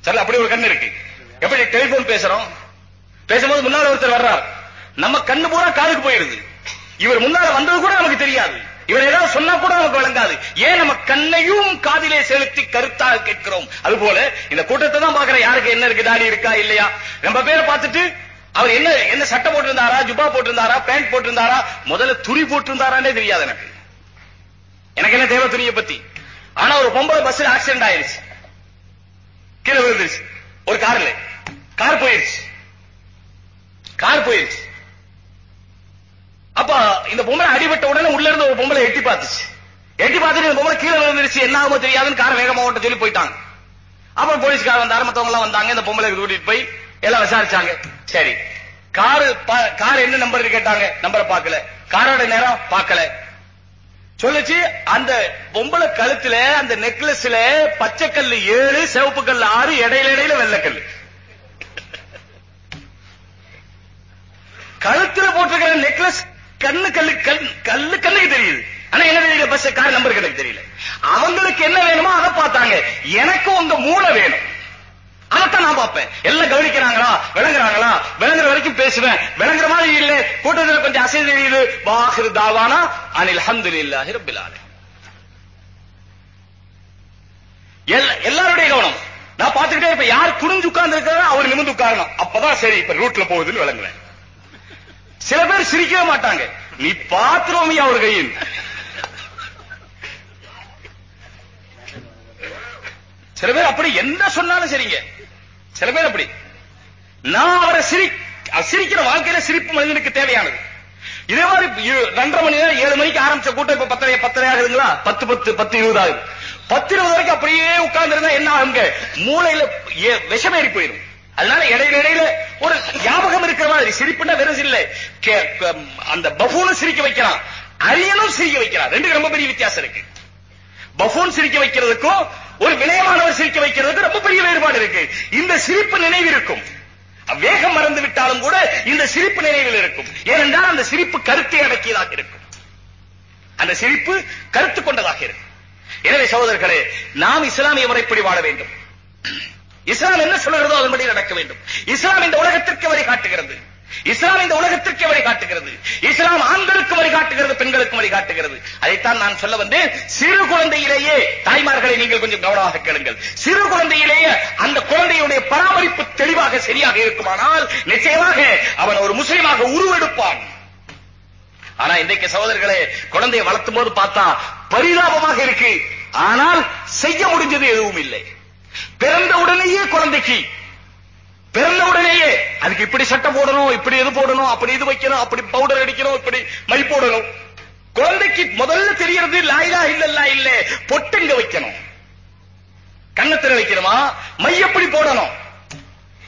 A: சரி அப்படி ஒரு கண்ணு இருக்கு. எப்படி டெலிபோன் பேசுறோம்? பேசும்போது முன்னால ஒருத்தர் வர்றார். நம்ம கண்ணு பூரா காதுக்கு போயிடுது. இவர் முன்னால வந்தது கூட நமக்கு தெரியாது. இவர் ஏதாவது சொன்னா கூட நமக்கு விளங்காது. ஏன் நம்ம கண்ணையும் காதிலே செலுத்தி கருத்தாக கேட்கிறோம்? அதுபோல இந்த கூட்டத்தை தான் பார்க்கிற யாருக்கு என்ன இருக்கு? தாடி இருக்கா? இல்லையா? நம்ம பேரை பார்த்துட்டு அவர் என்ன என்ன சட்டை போட்டிருந்தாரா? ஜுப்பா போட்டிருந்தாரா? பேண்ட் போட்டிருந்தாரா? முதல்ல துணி போட்டிருந்தாரானே தெரியாது எனக்கு. எனக்கு என்ன தேவை துணியை பத்தி? ஆனா ஒரு பொம்பளை பஸ்ல ஆக்சிடென்ட் ஆயிருச்சு கீழே விழுந்துருச்சு. ஒரு கார்ல கார் போயிருச்சு. கார் போயிருச்சு. அப்ப இந்த பொம்பளை அடிபட்ட உடனே உள்ள இருந்து ஒரு பொம்பளை எட்டி பார்த்துச்சு. எட்டி பார்த்துட்டு இந்த பொம்பளை கீழே விழுந்துருச்சு. என்ன ஆகுமோ தெரியாதுன்னு காரை வேகமா ஓட்ட சொல்லி போயிட்டாங்க. அப்புறம் போலீஸ்கார வந்தாரு மத்தவங்க எல்லாம் வந்தாங்க இந்த பொம்பளை கூட்டிட்டு போய் எல்லாம் விசாரிச்சாங்க. சரி. காரு கார் என்ன நம்பர் கேட்டாங்க. நம்பரை பார்க்கல. காரோட நேரம் பார்க்கல. சொல்லுச்சு அந்த பொம்பளை கழுத்துல அந்த நெக்லஸ்ல பச்சை கல்லு ஏழு சிவப்பு கல்லு ஆறு இடையில இடையில வெள்ளக்கல் கழுத்துல போட்டிருக்கிற நெக்லஸ் கண்ணு கல்லு கல் கல்லு கண்ணுக்கு தெரியுது. ஆனா என்ன தெரியல பஸ் கார் நம்பர் எனக்கு தெரியல. அவங்களுக்கு என்ன வேணுமோ அதை பார்த்தாங்க. எனக்கு உங்க மூளை வேணும். அதைத்தான் நான் பார்ப்பேன். எல்லாம் கவனிக்கிறாங்களா? விளங்குறாங்களா? விளங்குற வரைக்கும் பேசுவேன். விளங்குற மாதிரி இல்ல. கூட்டத்தில் கொஞ்சம் அசை தெரியுது. வாஹிரு தாவானா? அனில் அல்ஹம்துலில்லாஹி ரப்பில் ஆலமீன் எல்லாருடைய கவனம். நான் பார்த்துக்கிட்டே இப்ப யார் குனிஞ்சு உட்கார்ந்து இருக்காரோ அவர் நிமிர்ந்து உட்காரணும். அப்பதான் சரி இப்ப ரூட்ல போகுதுன்னு விளங்குவேன். சில பேர் சிரிக்கவே மாட்டாங்க. நீ பாத்துருவோமே அவர் கையில். சில பேர் அப்படி என்ன சொன்னாலும் சரிங்க. சில பேர் அப்படி. நான் அவரை சிரி சிரிக்கிற வாழ்க்கையில சிரிப்பு மனிதனுக்கு தேவையானது. இதே மாதிரி ரெண்டரை மணி நேரம் ஏழு மணிக்கு ஆரம்பிச்ச கூட்டம் இப்ப பத்தரை பத்தரை ஆகுதுங்களா? பத்து பத்து பத்து இருபது ஆகுது. பத்து இருபது வரைக்கும் அப்படியே உட்கார்ந்து இருந்தா என்ன ஆகுங்க? மூளையில விஷமேறி போயிடும். அதனால இடையில இடையில ஒரு ஞாபகம் இருக்கிற மாதிரி சிரிப்புன்னா வெறும் இல்ல கே- அந்த பஃபூனும் சிரிக்க வைக்கிறான் அரியனும் சிரிக்க வைக்கிறான் ரெண்டு ரொம்ப பெரிய வித்தியாசம் இருக்கு. பஃபூன் சிரிக்க வைக்கிறதுக்கும் ஒரு வினயமானவர் சிரிக்க வைக்கிறதுக்கு ரொம்ப பெரிய வேறுபாடு இருக்கு. இந்த சிரிப்பு நினைவு இருக்கும் வேகம் மறந்து விட்டாலும் கூட இந்த சிரிப்பு நினைவில் இருக்கும். ஏனென்றால் அந்த சிரிப்பு கருத்தை அடக்கியதாக இருக்கும். அந்த சிரிப்பு கருத்து கொண்டதாக இருக்கும். எனவே சகோதரர்களே நாம் இஸ்லாமிய முறைப்படி வாழ வேண்டும். இஸ்லாம் என்ன சொல்லுகிறதோ அதன்படி நடக்க வேண்டும். இஸ்லாம் இந்த உலகத்திற்கு வழிகாட்டுகிறது. இஸ்லாம் இந்த உலகத்திற்கு வழிகாட்டுகிறது இஸ்லாம் ஆண்களுக்கு வழிகாட்டுகிறது பெண்களுக்கு வழிகாட்டுகிறது அதைத்தான் நான் சொல்ல வந்தேன். சிறு குழந்தையிலேயே தாய்மார்களை நீங்கள் கொஞ்சம் கவனமாக கேளுங்கள். சிறு குழந்தையிலேயே அந்த குழந்தையுடைய பராமரிப்பு தெளிவாக சரியாக இருக்குமானால் நிச்சயமாக அவன் ஒரு முஸ்லீமாக உருவெடுப்பான். ஆனா இன்றைக்கு சகோதரர்களே குழந்தையை வளர்த்தும் போது பார்த்தா பரிதாபமாக இருக்கு. ஆனால் செய்ய முடிஞ்சது எதுவும் இல்லை. பிறந்த உடனேயே குழந்தைக்கு பிறந்த உடனேயே அதுக்கு இப்படி சட்டை போடணும் இப்படி இது போடணும் அப்படி இது வைக்கணும் அப்படி பவுடர் அடிக்கணும் இப்படி மை போடணும். குழந்தைக்கு முதல்ல தெரியறது லாயிலா இல்லல்லா இல்ல பொட்டுங்க வைக்கணும். கண்ணத்தில் வைக்கணுமா? மை எப்படி போடணும்?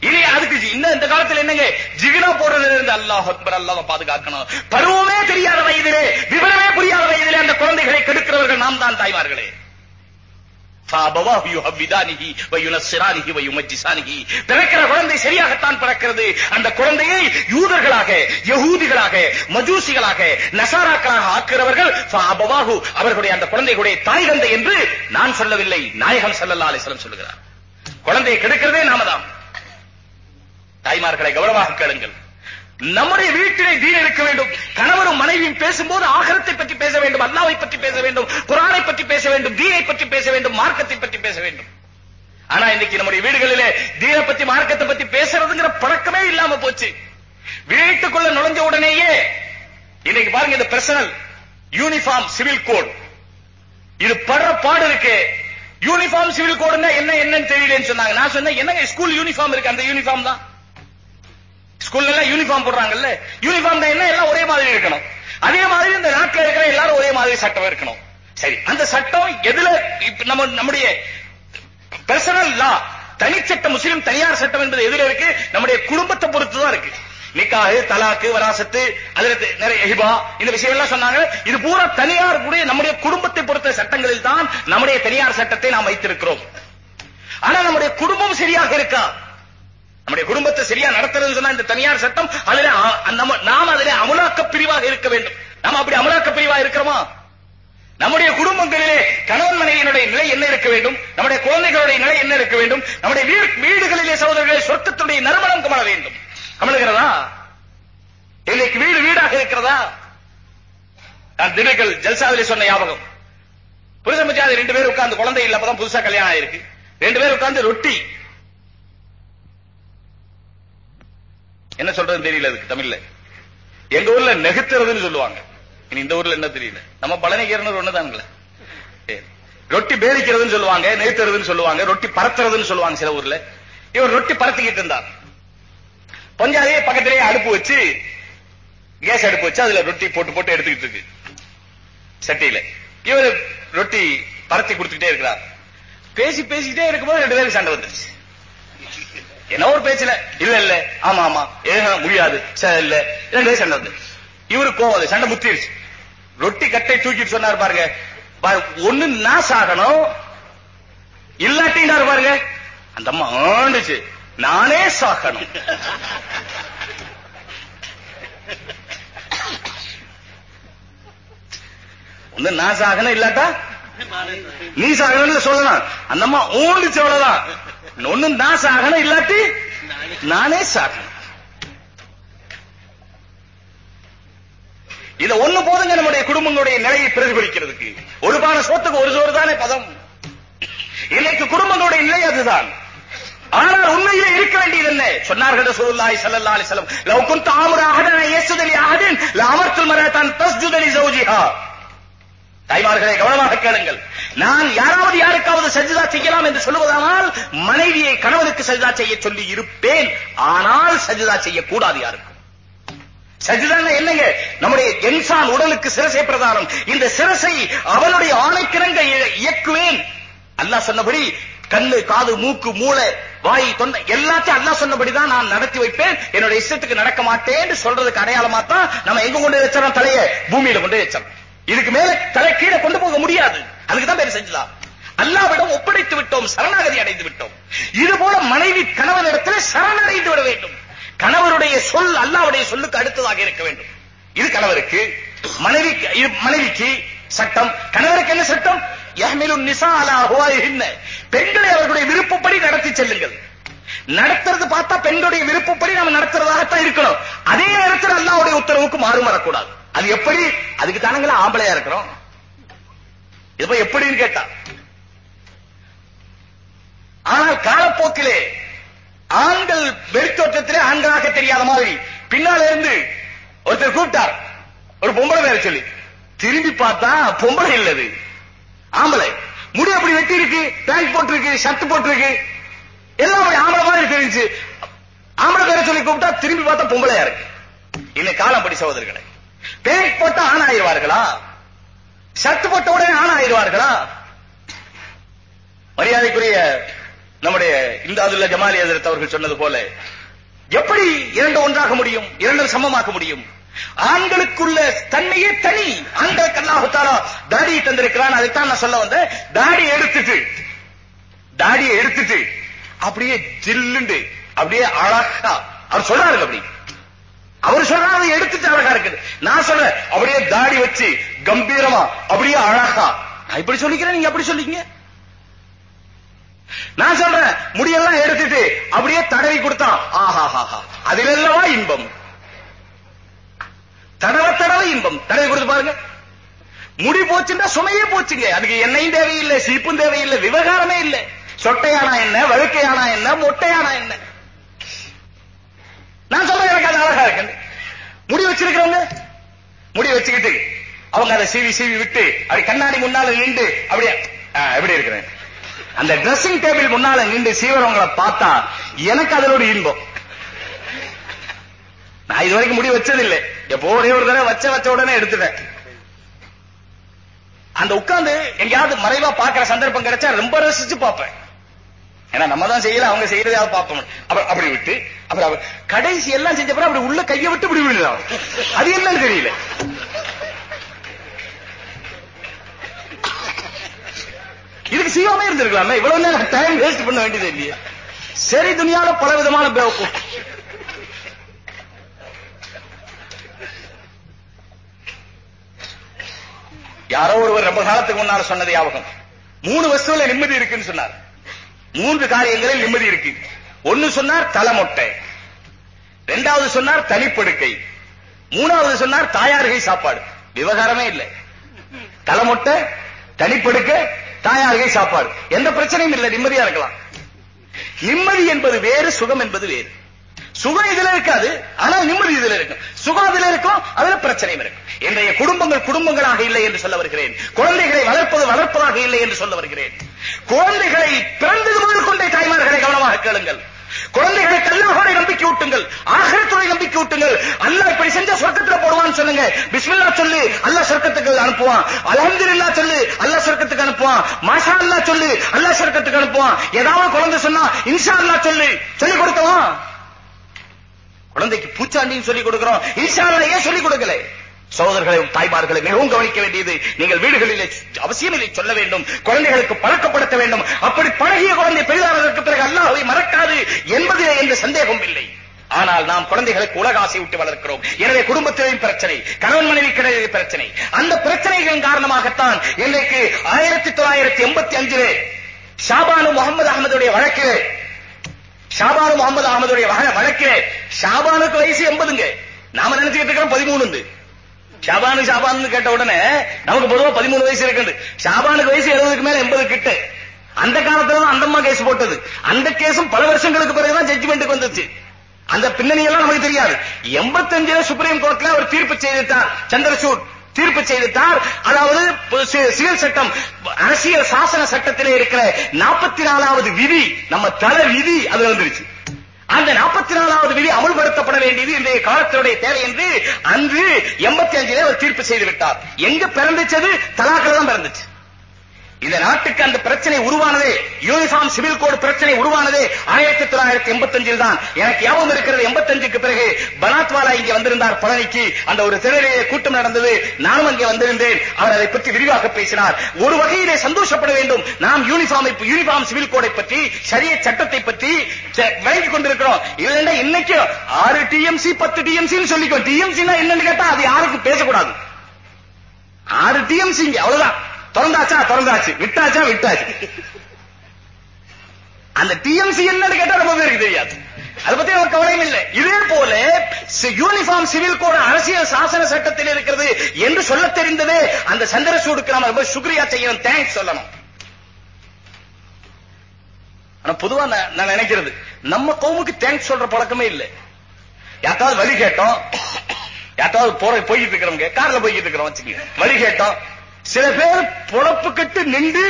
A: இனி அதுக்கு ஜி- இன்னும் இந்த காலத்துல என்னங்க? ஜிகினா போடுறது இருந்து அல்லாஹ் அக்பர் அல்லாஹ் பாதுகாக்கணும். பருவமே தெரியாத வயதிலே விவரமே புரியாத வயதிலே அந்த குழந்தைகளை கெடுக்கிறவர்கள் நாம் தான் தாய்மார்களே. குழந்தை சரியாகத்தான் பிறக்கிறது. அந்த குழந்தையை யூதர்களாக யகூதிகளாக மஜூசிகளாக நசாராக்களாக ஆக்குறவர்கள் அவர்களுடைய அந்த குழந்தைகளுடைய தாய் தந்தை என்று நான் சொல்லவில்லை. நாயகம் ஸல்லல்லாஹு அலைஹி வஸல்லம் சொல்கிறார் குழந்தையை கெடுக்கிறதே நாம தாய்மார்களை கௌரவாக கேளுங்கள். நம்முடைய வீட்டிலே தீன் இருக்க வேண்டும். கணவரும் மனைவியும் பேசும்போது ஆகரத்தை பற்றி பேச வேண்டும் அல்லாவை பற்றி பேச வேண்டும் குரானை பற்றி பேச வேண்டும் தீனை பற்றி பேச வேண்டும் மார்க்கத்தை பற்றி பேச வேண்டும். ஆனா இன்னைக்கு நம்முடைய வீடுகளிலே தீனை பத்தி மார்க்கத்தை பத்தி பேசுறதுங்கிற பழக்கமே இல்லாம போச்சு. வீட்டுக்குள்ள நுழைஞ்ச உடனேயே இன்னைக்கு பாருங்க இந்த பர்சனல் யூனிஃபார்ம் சிவில் கோட் இது படுற பாடு இருக்கு. யூனிஃபார்ம் சிவில் கோடுன்னா என்ன என்னன்னு தெரியலன்னு சொன்னாங்க. நான் சொன்னேன் என்னங்க ஸ்கூல் யூனிஃபார்ம் இருக்கு? அந்த யூனிஃபார்ம் தான். ஸ்கூல்ல எல்லாம் யூனிஃபார்ம் போடுறாங்கல்ல. யூனிஃபார்ம் தான் என்ன? எல்லாம் ஒரே மாதிரி இருக்கணும். அதே மாதிரி இந்த நாட்டுல இருக்கிற எல்லாரும் ஒரே மாதிரி சட்டம் இருக்கணும். சரி அந்த சட்டம் எதுல நம்ம நம்முடைய பர்சனல் லா தனிச்சட்டம் முஸ்லிம் தனியார் சட்டம் என்பது எதுல இருக்கு? நம்முடைய குடும்பத்தை பொறுத்து தான் இருக்கு. நிக்காஹு தலாக்கு வராசத்து அதுல நிறைய ஹிபா இந்த விஷயம் எல்லாம் சொன்னாங்க. இது பூரா தனியார் கூடிய நம்முடைய குடும்பத்தை பொறுத்த சட்டங்களில் தான் நம்முடைய தனியார் சட்டத்தை நாம் வைத்திருக்கிறோம். ஆனா நம்முடைய குடும்பம் சரியாக இருக்கா? நம்முடைய குடும்பத்தை சரியா நடத்துறதுன்னு சொன்னா இந்த தனியார் சட்டம் அதுல நம்ம நாம் அதிலே அமலாக்க பிரிவாக இருக்க வேண்டும். நாம அப்படி அமலாக்க பிரிவாக இருக்கிறோமா? நம்முடைய குடும்பங்களிலே கணவன் மனைவியினுடைய நிலை என்ன இருக்க வேண்டும்? நம்முடைய குழந்தைகளுடைய நிலை என்ன இருக்க வேண்டும்? நம்முடைய வீடுகளிலே சகோதரர்களே சொர்க்கத்துடைய நறுமணம் கமல வேண்டும். கமலுகிறதா இன்னைக்கு வீடு வீடாக இருக்கிறதா? நான் திண்டுக்கல் ஜல்சாவிலே சொன்ன ஞாபகம். புருஷ மச்சாது ரெண்டு பேர் உட்கார்ந்து குழந்தை இல்ல அப்பதான் புதுசா கல்யாணம் ஆயிருக்கு. ரெண்டு பேர் உட்கார்ந்து ரொட்டி என்ன சொல்றதுன்னு தெரியல அதுக்கு தமிழ்ல. எங்க ஊர்ல நெகுத்துறதுன்னு சொல்லுவாங்க. இனி இந்த ஊர்ல என்ன தெரியல. நம்ம பழனிக்கிறனர் ஒண்ணுதானுங்களே. ரொட்டி பேரிக்கிறதுன்னு சொல்லுவாங்க நெகுத்துறதுன்னு சொல்லுவாங்க ரொட்டி பறத்துறதுன்னு சொல்லுவாங்க சில ஊர்ல. இவர் ரொட்டி பறத்திக்கிட்டு இருந்தார். பஞ்சாலே பக்கத்திலேயே அடுப்பு வச்சு கேஸ் அடுப்பு வச்சு அதுல ரொட்டி போட்டு போட்டு எடுத்துக்கிட்டு இருக்கு. சட்டியில. இவர் ரொட்டி பறத்தி கொடுத்துக்கிட்டே இருக்கிறார். பேசி பேசிக்கிட்டே இருக்கும்போது ரெண்டு பேருக்கு சண்டை வந்துருச்சு. என்ன ஒரு பேச்சுல? இல்ல இல்ல. ஆமா ஆமா. ஏக முடியாது. சரி இல்ல. ரெண்டு பேரும் சண்டை வந்து. இவரு கோவம் சண்டை முத்திருச்சு. ரொட்டி கட்டை தூக்கிட்டு சொன்னார் பாருங்க. ஒண்ணு நான் சாகணும். இல்லாட்டினாரு பாருங்க. அந்த அம்மா ஆண்டுச்சு. நானே சாகணும். ஒண்ணு நான் சாகணும் இல்லாட்டா? நீ சாகணும்னு சொல்லலாம் அந்த அம்மா ஓடிச்சு அவ்வளவுதான். ஒண்ணு நான் சாகணும் இல்லாட்டி நானே சாகணும். இத ஒண்ணு போதுங்க நம்முடைய குடும்பங்களுடைய நிலையை பிரதிபலிக்கிறதுக்கு. ஒரு பான சோத்துக்கு ஒரு சோறு தானே பதம். இன்னைக்கு குடும்பங்களுடைய நிலை அதுதான். ஆனால் உண்மையிலே இருக்க வேண்டியது என்ன? சொன்னார்கள் ரசூலுல்லாஹி ஸல்லல்லாஹு அலைஹி வஸல்லம் லவ் குன்த ஆமுர அஹதன் யஸ்ஜுத லி அஹதின் லஅமர்துல் மரஅத்தன் தஸ்ஜுத லி
B: தாய்மார்களே கவனமாக கேளுங்கள். நான் யாராவது யாருக்காவது சஜிதா செய்யலாம் என்று சொல்லுவதானால் மனைவியை கணவனுக்கு சஜிதா செய்ய சொல்லி இருப்பேன். ஆனால் சஜிதா செய்யக்கூடாது யாருக்கும். சஜிதான என்னங்க? நம்முடைய இன்சான் உடலுக்கு சிரசை பிரதானம். இந்த சிரசை அவனுடைய ஆணைக்கிணங்க இய- இயக்குவேன். அல்லாஹ் சொன்னபடி கண்ணு காது மூக்கு மூளை வாய் தொண்டை எல்லாத்தையும் அல்லாஹ் சொன்னபடிதான் நான் நடத்தி வைப்பேன். என்னோட இஷ்டத்துக்கு நடக்க மாட்டேன்னு சொல்றதுக்கு அடையாளமா தான் நம்ம எங்க கொண்டு வச்சோம் தலைய? பூமியில கொண்டு வச்சோம் இதுக்கு மேல தலை கீழே கொண்டு போக முடியாது. அதுக்கு தான் பேர் செஞ்சலாம். அல்லாவிடம் ஒப்படைத்து விட்டோம் சரணாகதி அடைந்து விட்டோம். இது போல மனைவி கணவனிடத்தில் சரணடைந்து விட வேண்டும். கணவருடைய சொல் அல்லாவுடைய சொல்லுக்கு அடுத்ததாக இருக்க வேண்டும். இது கணவருக்கு மனைவி மனைவிக்கு சட்டம். கணவருக்கு என்ன சட்டம்? யஹ்மிலுன் நிசா அலா ஹுவாயிஹின்ன பெண்களை அவர்களுடைய விருப்பப்படி நடத்தி செல்லுங்கள். நடத்துறது பார்த்தா பெண்களுடைய விருப்பப்படி நாம நடத்துறதாகத்தான் இருக்கணும். அதே நேரத்தில் அல்லாவுடைய உத்தரவுக்கு மாறு வரக்கூடாது அது எப்படி? அதுக்கு தானங்களா ஆம்பளையா இருக்கிறோம்? இது போய் எப்படின்னு கேட்டா ஆனால் காலப்போக்கிலே ஆண்கள் வெளித்தோற்றத்திலே ஆண்களாக தெரியாத மாதிரி பின்னால இருந்து ஒருத்தர் கூப்பிட்டார். ஒரு பொம்பளை வேற சொல்லி திரும்பி பார்த்தா பொம்பளை இல்லது. ஆம்பளை. முடி அப்படி வெட்டி இருக்கு பேண்ட் போட்டிருக்கு ஷர்ட் போட்டிருக்கு. எல்லாம் அப்படி ஆம்பளை மாதிரி தெரிஞ்சு ஆம்பளை பேரை சொல்லி கூப்பிட்டா திரும்பி பார்த்தா பொம்பளையா இருக்கு. இன்னைக்கு காலம் படி சகோதரர்களை. பேண்ட் போட்டா ஆணாயிருவார்களா ஆயிடுவார்களா? ஷர்ட் போட்ட உடனே ஆணாயிருவார்களா ஆயிடுவார்களா? மரியாதைக்குரிய நம்முடைய இந்தாதுல்ல ஜமாலி ஹஜரத் அவர்கள் சொன்னது போல எப்படி இரண்டு ஒன்றாக முடியும் இரண்டு சமமாக்க முடியும்? ஆண்களுக்குள்ள தன்மையே தனி. ஆண்களுக்கு அல்லாஹ் தாடியை தந்திருக்கிறான். அதைத்தான் நான் சொல்ல வந்தேன். தாடி எடுத்துட்டு தாடியை எடுத்துட்டு அப்படியே ஜில்லுண்டு அப்படியே அழகா அவர் சொல்றாரு அப்படி. அவர் சொல்றாரு அதை எடுத்துட்டு அழகா இருக்குது. நான் சொல்றேன் அப்படியே தாடி வச்சு கம்பீரமா அப்படியே அழகா. நான் இப்படி சொல்லிக்கிறேன் நீங்க அப்படி சொல்லிக்கங்க? நான் சொல்றேன் முடியெல்லாம் எடுத்துட்டு அப்படியே தடவி கொடுத்தான் ஆஹா ஆஹாஹாஹா அதிலெல்லவா இன்பம்? தடவை தடவை இன்பம். தடவி கொடுத்து பாருங்க. முடி போச்சுன்னா சுமையே போச்சுங்க. அதுக்கு எண்ணெயும் தேவையில்லை சீப்பும் தேவையில்லை விவகாரமே இல்லை. சொட்டையானா என்ன வழுக்கையானா என்ன மொட்டை என்ன நான் சொல்றேன் எனக்கு அது அழகா இருக்கு முடி வச்சிருக்கிறவங்க முடி வச்சுக்கிட்டு அவங்க அதை சீவி சீவி விட்டு அப்படி கண்ணாடி முன்னால நின்று அப்படியே எப்படி இருக்கிறேன்? அந்த ட்ரெஸ்ஸிங் டேபிள் முன்னால நின்று சீவரவங்களை பார்த்தா எனக்கு அதில் ஒரு இன்பம். நான் இது வரைக்கும் முடி வச்சதில்லை. எப்போ ஒரே ஒரு தடவை வச்ச வச்ச உடனே எடுத்துட்டேன். அந்த உட்கார்ந்து எங்கேயாவது மறைவா பார்க்கிற சந்தர்ப்பம் கிடைச்சா ரொம்ப ரசிச்சு பார்ப்பேன். ஏன்னா நம்ம தான் செய்யல அவங்க செய்யறதாவது பார்ப்போம்? அப்புறம் அப்படி விட்டு அப்புறம் கடைசி எல்லாம் செஞ்ச அப்புறம் அப்படி உள்ள கையை விட்டு இப்படி விழுதான் அது என்னன்னு தெரியல. இதுக்கு சீவாமே இருந்திருக்கலாமே இவ்வளவு நேரம் டைம் வேஸ்ட் பண்ண வேண்டியது இல்லையே. சரி துணியால பல விதமான யாரோ ஒருவர் ரொம்ப காலத்துக்கு முன்னால சொன்னது ஞாபகம். மூணு வஸ்துவில நிம்மதி இருக்குன்னு சொன்னார். மூன்று காரியங்களில் நிம்மதி இருக்கு. ஒன்னு சொன்னார் தலைமொட்டை. ரெண்டாவது சொன்னார் தனிப்படுக்கை. மூணாவது சொன்னார் தாயார்கை சாப்பாடு. விவகாரமே இல்லை. தலைமொட்டை தனிப்படுக்க தாயார்கை சாப்பாடு. எந்த பிரச்சனையும் இல்லை நிம்மதியா இருக்கலாம். நிம்மதி என்பது வேறு சுகம் என்பது வேறு. சுகம் இதுல இருக்காது ஆனா நிம்மதி இதுல இருக்கும். சுகம் அதுல இருக்கும் அதுல பிரச்சனையும் இருக்கும். இன்றைய குடும்பங்கள் குடும்பங்களாக இல்லை என்று சொல்ல வருகிறேன். குழந்தைகளை வளர்ப்பது வளர்ப்பதாக இல்லை என்று சொல்ல வருகிறேன். குழந்தைகளை பிறந்தது முதல் கொண்டே தாய்மார்களை கவனமாக கேளுங்கள். குழந்தைகளுக்கு அல்லாஹோட நம்பிக்கை ஊட்டுங்கள். ஆகரத்துடைய நம்பிக்கை ஊட்டுங்கள். அல்லாஹ் இப்படி செஞ்ச சொர்க்கத்துல போடுவான்னு சொல்லுங்க. பிஸ்மில்லா சொல்லு அல்லாஹ் சொர்க்கத்துக்கு அனுப்புவான். அல்ஹம்துலில்லாஹ் சொல்லு அல்லாஹ் சொர்க்கத்துக்கு அனுப்புவான். மாஷா அல்லாஹ் சொல்லு அல்லாஹ் சொர்க்கத்துக்கு அனுப்புவான். ஏதாவது குழந்தை சொன்னா இன்ஷா அல்லாஹ் சொல்லு. சொல்லி கொடுத்தவான் குழந்தைக்கு பூச்சாண்டின்னு சொல்லி கொடுக்கிறோம். இன்ஷா அல்லாஹ் ஏன் சொல்லி கொடுக்கல? சகோதரர்களையும் தாய்மார்களை மிகவும் கவனிக்க வேண்டியது நீங்கள் வீடுகளிலே அவசியம் இதை சொல்ல வேண்டும். குழந்தைகளுக்கு பழக்கப்படுத்த வேண்டும். அப்படி பழகிய குழந்தை பெரிதானதற்கு பிறகு அல்லாஹ்வை மறக்காது என்பதிலே என்று சந்தேகம் இல்லை. ஆனால் நாம் குழந்தைகளுக்கு உலக ஆசை விட்டு வளர்க்கிறோம். எனவே குடும்பத்திலேயும் பிரச்சனை கணவன் மனைவி கிடையாது பிரச்சனை. அந்த பிரச்சனைகளின் காரணமாகத்தான் இன்றைக்கு ஆயிரத்தி தொள்ளாயிரத்தி எண்பத்தி அஞ்சிலே ஷாபானு முகமது அகமதுடைய வழக்கு ஷாபானு முகமது அகமதுடைய வழக்கு ஷாபானுக்கு வயசு எண்பதுங்க. நாம நினைச்சுக்கிட்டு இருக்கிறோம்? பதிமூணு ஷாபானு ஷாபான்னு கேட்ட உடனே நமக்கு பொதுவா பதிமூணு வயசு இருக்குது ஷாபானுக்கு வயசு எழுபதுக்கு மேல எண்பது கிட்ட. அந்த காலத்துல தான் அந்தம்மா கேஸ் போட்டது. அந்த கேஸும் பல வருஷங்களுக்கு பிறகுதான் ஜட்ஜ்மெண்ட்டுக்கு வந்துச்சு. அந்த பின்னணியெல்லாம் நமக்கு தெரியாது. எண்பத்தஞ்சுல சுப்ரீம் கோர்ட்ல ஒரு தீர்ப்பு செய்தித்தார் சந்திரசூட் தீர்ப்பு செய்தித்தார் அதாவது சிவில் சட்டம் அரசியல் சாசன சட்டத்திலே இருக்கிற நாற்பத்தி நாலாவது விதி நம்ம தல விதி அது வந்துருச்சு. அந்த நாற்பத்தி நாலாவது விதி அமல்படுத்தப்பட வேண்டியது இன்றைய காலத்தினுடைய தேவை என்று அன்று எண்பத்தி அஞ்சிலே அவர் தீர்ப்பு செய்து விட்டார். எங்க பிறந்துச்சது? தலாக்கில் தான் பிறந்துச்சு. இந்த நாட்டுக்கு அந்த பிரச்சனை உருவானதே யூனிஃபார்ம் சிவில் கோட் பிரச்சனை உருவானதே ஆயிரத்தி தொள்ளாயிரத்தி எண்பத்தஞ்சில் தான். எனக்கு ஞாபகம் இருக்கிறது எண்பத்தஞ்சுக்கு பிறகு பனாத்வாலா இங்கே வந்திருந்தார் பழனிக்கு. அந்த ஒரு திடலிலே கூட்டம் நடந்தது. நானும் அங்கே வந்திருந்தேன். அவர் அதை பற்றி விரிவாக பேசினார். ஒரு வகையிலே சந்தோஷப்பட வேண்டும். நாம் யூனிஃபார்மை யூனிஃபார்ம் சிவில் கோடை பற்றி சரிய சட்டத்தை பற்றி வழங்கிக் கொண்டிருக்கிறோம். இல்லைன்னா இன்னைக்கு ஆறு டிஎம்சி பத்து டிஎம்சி சொல்லிக்கோ. டிஎம்சினா என்னன்னு கேட்டா அது யாருக்கும் பேசக்கூடாது. ஆறு டிஎம்சி அவ்வளவுதான். திறந்தாச்சா? திறந்தாச்சு. விட்டாச்சா? விட்டாச்சு. அந்த டிஎம்சி என்னன்னு கேட்டா ரொம்ப பேருக்கு தெரியாது. அதை பத்தி நமக்கு கவலையும் இல்லை. இதே போல யூனிஃபார்ம் சிவில் கோட் அரசியல் சாசன சட்டத்தில் இருக்கிறது என்று சொல்ல தெரிந்ததே அந்த சந்திரசூடுக்கு நாம ரொம்ப சுக்ரியா செய்யணும். தேங்க்ஸ் சொல்லணும். ஆனா பொதுவா நான் நினைக்கிறது நம்ம கவுமுக்கு தேங்க்ஸ் சொல்ற பழக்கமே இல்லை. யாத்தாவது வழி கேட்டோம். யாத்தாவது போற போய்கிட்டு இருக்கிறவங்க கார்ல போய்கிட்டு இருக்கிறோம் வச்சுக்கோங்க. வழி கேட்டோம். சில பேர் பொழப்பு கட்டு நின்று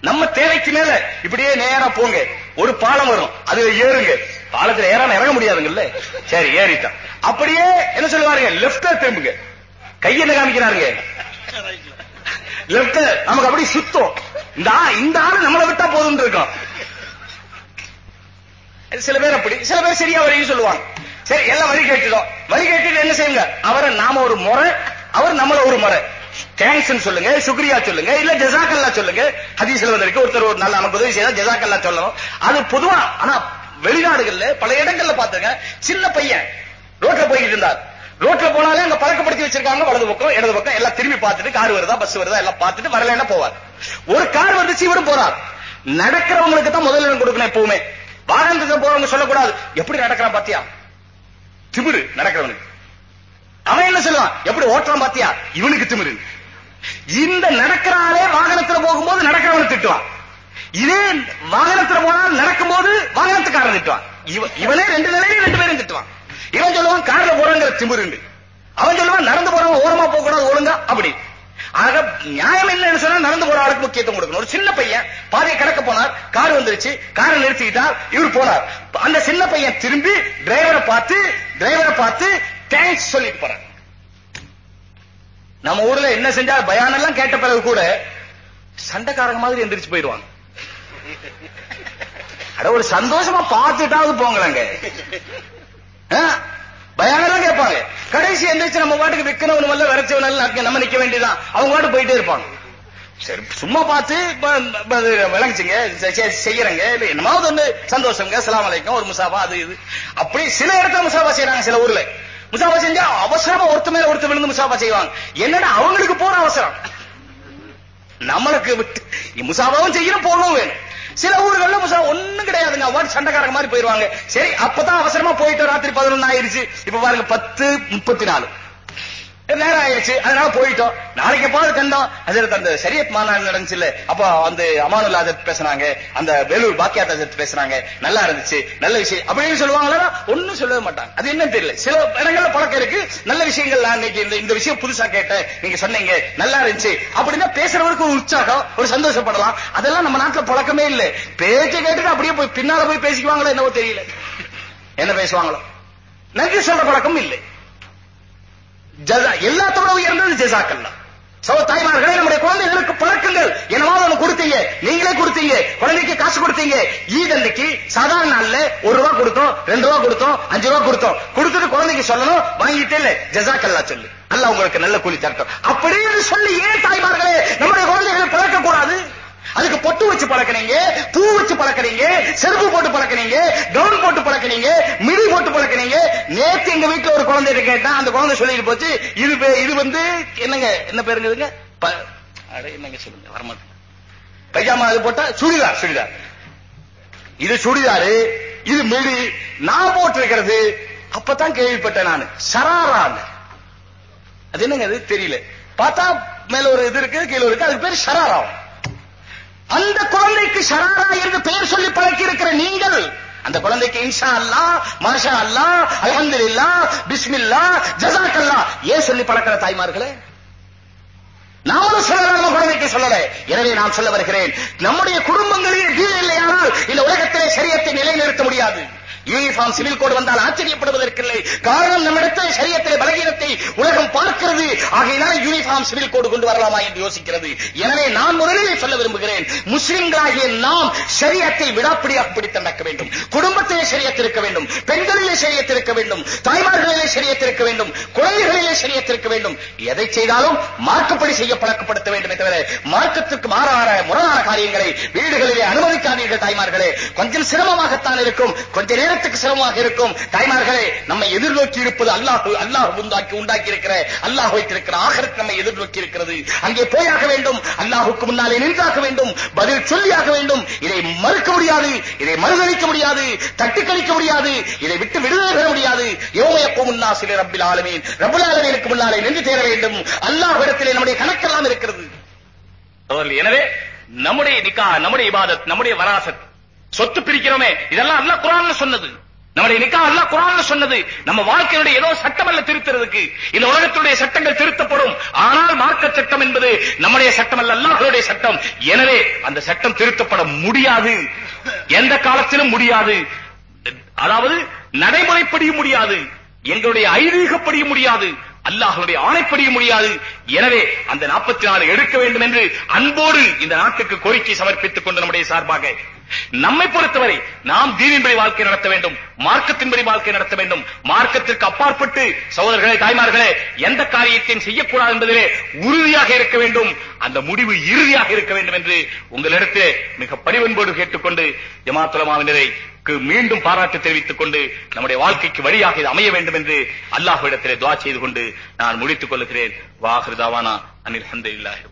B: நம்ம தேவைக்கு மேல இப்படியே நேரா போங்க. ஒரு பாலம் வரும். அதுல ஏறுங்க. பாலத்துல ஏறாம இறங்க முடியாதுங்கல்ல? சரி ஏறிட்டான் அப்படியே என்ன சொல்லுவாருங்க? லெப்ட்ல திரும்புங்க. கையை காமிக்கிறாருங்க? லெப்ட் நமக்கு அப்படி சுத்தம். இந்த இந்த ஆளு நம்மளை விட்டா போதும் இருக்கோம். சில பேர் அப்படி சில பேர் சரியா வரையும் சொல்லுவாங்க. சரி எல்லாம் வழி கேட்டுடும் வழி கேட்டுட்டு என்ன செய்யுங்க? அவரை நாம ஒரு முறை அவர் நம்மள ஒரு முறை. தேங்க்ஸ் சொல்லுங்க சுக்ரியா சொல்லுங்க இல்ல ஜசாக்கல்லா சொல்லுங்க. ஹதீஸ்ல வந்திருக்கு ஒருத்தர் ஒரு நல்ல நமக்கு உதவி செய்தா ஜசாக்கல்லா சொல்லணும். அது பொதுவா ஆனா வெளிநாடுகள்ல பல இடங்கள்ல பாத்துங்க சின்ன பையன் ரோட்ல போய்கிட்டு இருந்தார். ரோட்ல போனாலே அங்க பழக்கப்படுத்தி வச்சிருக்காங்க வலது பக்கம் இடது பக்கம் எல்லாம் திரும்பி பார்த்துட்டு கார் வருதா பஸ் வருதா எல்லாம் பார்த்துட்டு வரலன்னா போவார். ஒரு கார் வந்துச்சு இவரும் போறார். நடக்கிறவங்களுக்கு தான் முதலிடம் கொடுக்கணும் எப்பவுமே. வாகனத்துக்கு போறவங்க சொல்லக்கூடாது. எப்படி நடக்கிறான் பாத்தியா? திமிரு நடக்கிறவனுக்கு. அவன் என்ன சொல்லுவான்? எப்படி ஓட்டுறான் பாத்தியா? இவனுக்கு திமிரு. இந்த நடக்கிறாளே வாகனத்துல போகும்போது நடக்கிறவனை திட்டுவான். இதே வாகனத்துல போனால் நடக்கும்போது வாகனத்துக்காரன் திட்டுவான். இவனே ரெண்டு நிலையிலும் ரெண்டு பேரும் திட்டுவான். இவன் சொல்லுவான் கார்ல போறங்கிற திமிருண்டு அவன் சொல்லுவான் நடந்து போறவன் ஓரமா போக கூடாது ஒழுங்கா. அப்படி. ஆக நியாயம் என்னன்னு சொன்னா நடந்து போற ஆளுக்கு முக்கியத்துவம் கொடுக்கணும். ஒரு சின்ன பையன் பாதையை கடக்க போனார் கார் வந்துருச்சு காரை நிறுத்திட்டார் இவர் போனார். அந்த சின்ன பையன் திரும்பி டிரைவரை பார்த்து டிரைவரை பார்த்து தேங்க்ஸ் சொல்லிட்டு போறாங்க. நம்ம ஊர்ல என்ன செஞ்சா பயான் எல்லாம் கேட்ட பிறகு கூட சண்டைக்காரங்க மாதிரி எந்திரிச்சு போயிடுவாங்க. அட ஒரு சந்தோஷமா பார்த்துட்டாவது போங்களேங்க பயானெல்லாம் கேட்பாங்க. கடைசி எந்திரிச்சு நம்ம பாட்டுக்கு விற்கணும் வல்ல விரைச்சவன் நம்ம நிக்க வேண்டியதான் அவங்க பாட்டு போயிட்டே இருப்பாங்க. சரி சும்மா பார்த்து விளங்குச்சுங்க. செய்யறங்க. இல்ல என்னமாவது ஒண்ணு. சந்தோஷங்க சலாம் அலைக்கும் ஒரு முசாபா அது இது. அப்படி சில இடத்துல முசாபா செய்யறாங்க சில ஊர்ல. முசாபா செஞ்சா அவசரமா ஒருத்த மேல ஒருத்த விழுந்து முசாபா செய்வாங்க. என்னடா அவங்களுக்கு போற அவசரம்? நம்மளுக்கு விட்டு முசாபாவும் செய்யணும் போகணும் வேணும். சில ஊர்கள்ல முசா ஒண்ணும் கிடையாதுங்க அவ்வாறு சண்டைக்காரங்க மாதிரி போயிருவாங்க. சரி அப்பதான் அவசரமா போயிட்டு ராத்திரி பதினொன்னு ஆயிருச்சு. இப்ப பாருங்க பத்து முப்பத்தி நாலு. நேரம் ஆயிடுச்சு அதனால போயிட்டோம். நாளைக்கு எப்பாவது கண்டோம் அதற்கு அந்த சரியத் மாநாடு நடந்துச்சுல்ல? அப்போ அந்த அமானுல்லா ஹஜரத் பேசுனாங்க. அந்த வேலூர் பாக்கியாத் ஹஜரத் பேசுனாங்க. நல்லா இருந்துச்சு. நல்ல விஷயம். அப்படின்னு சொல்லுவாங்களா? ஒண்ணும் சொல்லவே மாட்டாங்க. அது என்னன்னு தெரியல. சில இடங்கள்ல பழக்கம் இருக்கு. நல்ல விஷயங்கள் நான் இன்னைக்கு இந்த இந்த விஷயம் புதுசா கேட்டேன். நீங்க சொன்னீங்க. நல்லா இருந்துச்சு. அப்படின்னா பேசுறவருக்கு ஒரு உற்சாகம் ஒரு சந்தோஷப்படலாம். அதெல்லாம் நம்ம நாட்டுல பழக்கமே இல்லை. பேச்சை கேட்டுட்டு அப்படியே போய் பின்னால போய் பேசிக்குவாங்களோ என்னவோ தெரியல. என்ன பேசுவாங்களோ? நன்றி சொல்ற பழக்கம் இல்லை. ஜஸா எல்லாத்தோட உயர்ந்தது ஜஸாக்கல்லா சோ தாய்மார்களே நம்முடைய குழந்தைகளுக்கு பழக்கங்கள். என்னவாவது ஒண்ணு கொடுத்தீங்க? நீங்களே கொடுத்தீங்க. குழந்தைக்கு காசு கொடுத்தீங்க. ஈத் அன்னைக்கு சாதாரண நாள்ல ஒரு ரூபா கொடுத்தோம் ரெண்டு ரூபா கொடுத்தோம் அஞ்சு ரூபா கொடுத்தோம். கொடுத்துட்டு குழந்தைக்கு சொல்லணும் வாங்கிட்டே இல்ல. ஜஸாக்கல்லா சொல்லு. அல்லாஹ் உங்களுக்கு நல்ல கூலி தரட்டும். அப்படின்னு சொல்லி ஏன் தாய்மார்களே நம்முடைய குழந்தைகளை பழக்க கூடாது அதுக்கு பொட்டு வச்சு பழக்கிறீங்க பூ வச்சு பழக்கிறீங்க செருப்பு போட்டு பழக்கிறீங்க கவுன் போட்டு பழக்கிறீங்க மிடி போட்டு பழக்கிறீங்க நேத்து எங்க வீட்டுல ஒரு குழந்தை கேட்டா அந்த குழந்தை சொல்லிட்டு போச்சு இது இது வந்து என்னங்க என்ன பேருங்க இதுங்க? என்னங்க சொல்லுங்க வரமாட்டேன் பைஜாமா அது போட்டா சுடிதார் சுடிதார். இது சுடிதாரு இது மிடி நான் போட்டிருக்கிறது. அப்பதான் கேள்விப்பட்டேன் நான். சராரான்னு. அது என்னங்க அது தெரியல. பார்த்தா மேல ஒரு இது இருக்கு கீழே இருக்கு அதுக்கு பேர் ஷராராம் அந்த குழந்தைக்கு ஷராரா என்று பெயர் சொல்லி பழக்கி இருக்கிற நீங்கள் அந்த குழந்தைக்கு இன்ஷா அல்லா மாஷா அல்லா அல்ஹம்துலில்லாஹ் பிஸ்மில்லா ஜஸாக்கல்லா. ஏன் சொல்லி பழக்கிற தாய்மார்களே? நாமளும் சொல்லலாம் நம்ம குழந்தைக்கு சொல்லல. எனவே நான் சொல்ல வருகிறேன் நம்முடைய குடும்பங்களே தீன் இல்லையானால் இந்த உலகத்திலே சரியத்தை நிலைநிறுத்த முடியாது. யூனிஃபார்ம் சிவில் கோடு வந்தால் ஆச்சரியப்படுவதற்கில்லை. காரணம் நம்மிடத்தில் சரியத்திலே பலகீனத்தை உலகம் பார்க்கிறது. ஆகையினால் யூனிஃபார்ம் சிவில் கோடு கொண்டு வரலாமா என்று யோசிக்கிறது. எனவே நான் முதலில் சொல்ல விரும்புகிறேன். முஸ்லிம்களாகிய நாம் சரியத்தை விடாப்பிடியாக பிடித்து நடக்க வேண்டும். குடும்பத்திலே சரியத்திருக்க வேண்டும். பெண்களிலே சரியத்திருக்க வேண்டும். தாய்மார்களிலே சரியத்திருக்க வேண்டும். குழந்தைகளிலே சரியத்திருக்க வேண்டும். எதை செய்தாலும் மார்க்கப்படி செய்ய பழக்கப்படுத்த வேண்டும் தவிர மார்க்கத்திற்கு மாறான முரணான காரியங்களை வீடுகளிலே அனுமதிக்காதீர்கள் தாய்மார்களே. கொஞ்சம் சிரமமாகத்தான் இருக்கும். கொஞ்ச நேரம் நேரத்துக்கு சிரமமாக இருக்கும். தாய்மார்களே நம்மை எதிர்நோக்கி இருப்பது அல்லாஹ் அல்லாஹ் உண்டாக்கி உண்டாக்கி இருக்கிற அல்லாஹ் வைத்திருக்கிற ஆகரத்து நம்மை எதிர்நோக்கி இருக்கிறது. அங்கே போயாக வேண்டும் அல்லாஹுக்கு முன்னாலே நின்றாக வேண்டும் பதில் சொல்லியாக வேண்டும். இதை மறுக்க முடியாது இதை மறுதளிக்க முடியாது தட்டிக்கழிக்க முடியாது இதை விட்டு விடுதலை பெற முடியாது. யோமயப்போ முன்னா சில ரப்பில் ஆலமீன். ரப்பில் ஆலமீனுக்கு முன்னாலே நின்று தேர வேண்டும். அல்லாஹ் இடத்திலே நம்முடைய கணக்கெல்லாம் இருக்கிறது.
A: எனவே நம்முடைய நிக்கா நம்முடைய இபாதத் நம்முடைய வராசத் சொத்து பிரிக்கிறோமே இதெல்லாம் அல்ல குரான்ல சொன்னது. நம்முடைய நிக்கா அல்ல குரான்ல சொன்னது. நம்ம வாழ்க்கையுடைய ஏதோ சட்டம் அல்ல திருத்துறதுக்கு. இந்த உலகத்துடைய சட்டங்கள் திருத்தப்படும். ஆனால் மார்க்க சட்டம் என்பது நம்முடைய சட்டம் அல்ல அல்லாஹ்வுடைய சட்டம். எனவே அந்த சட்டம் திருத்தப்பட முடியாது. எந்த காலத்திலும் முடியாது. அதாவது நடைமுறைப்படியும் முடியாது. எங்களுடைய ஐதீகப்படியும் முடியாது. அல்லாஹனுடைய ஆணைப்படியும் முடியாது. எனவே அந்த நாற்பத்தி நாலு எடுக்க வேண்டும் என்று அன்போடு இந்த நாட்டுக்கு கோரிக்கை சமர்ப்பித்துக் கொண்டு நம்முடைய சார்பாக நம்மை பொறுத்தவரை நாம் தீனின்படி வாழ்க்கை நடத்த வேண்டும் மார்க்கத்தின்படி வாழ்க்கை நடத்த வேண்டும். மார்க்கத்திற்கு அப்பாற்பட்டு சகோதரர்களே தாய்மார்களே எந்த காரியத்தையும் செய்யக்கூடாது என்பதிலே உறுதியாக இருக்க வேண்டும். அந்த முடிவு இறுதியாக இருக்க வேண்டும் என்று உங்களிடத்திலே மிக பணிவன்போடு கேட்டுக்கொண்டு ஜமாத்துலமாவினரை மீண்டும் பாராட்டு தெரிவித்துக் கொண்டு நம்முடைய வாழ்க்கைக்கு வழியாக இது அமைய வேண்டும் என்று அல்லாஹ்விடத்திலே துவா செய்து கொண்டு நான் முடித்துக் கொள்கிறேன். வாஹிருதாவானா அனில் ஹந்தில்லாஹி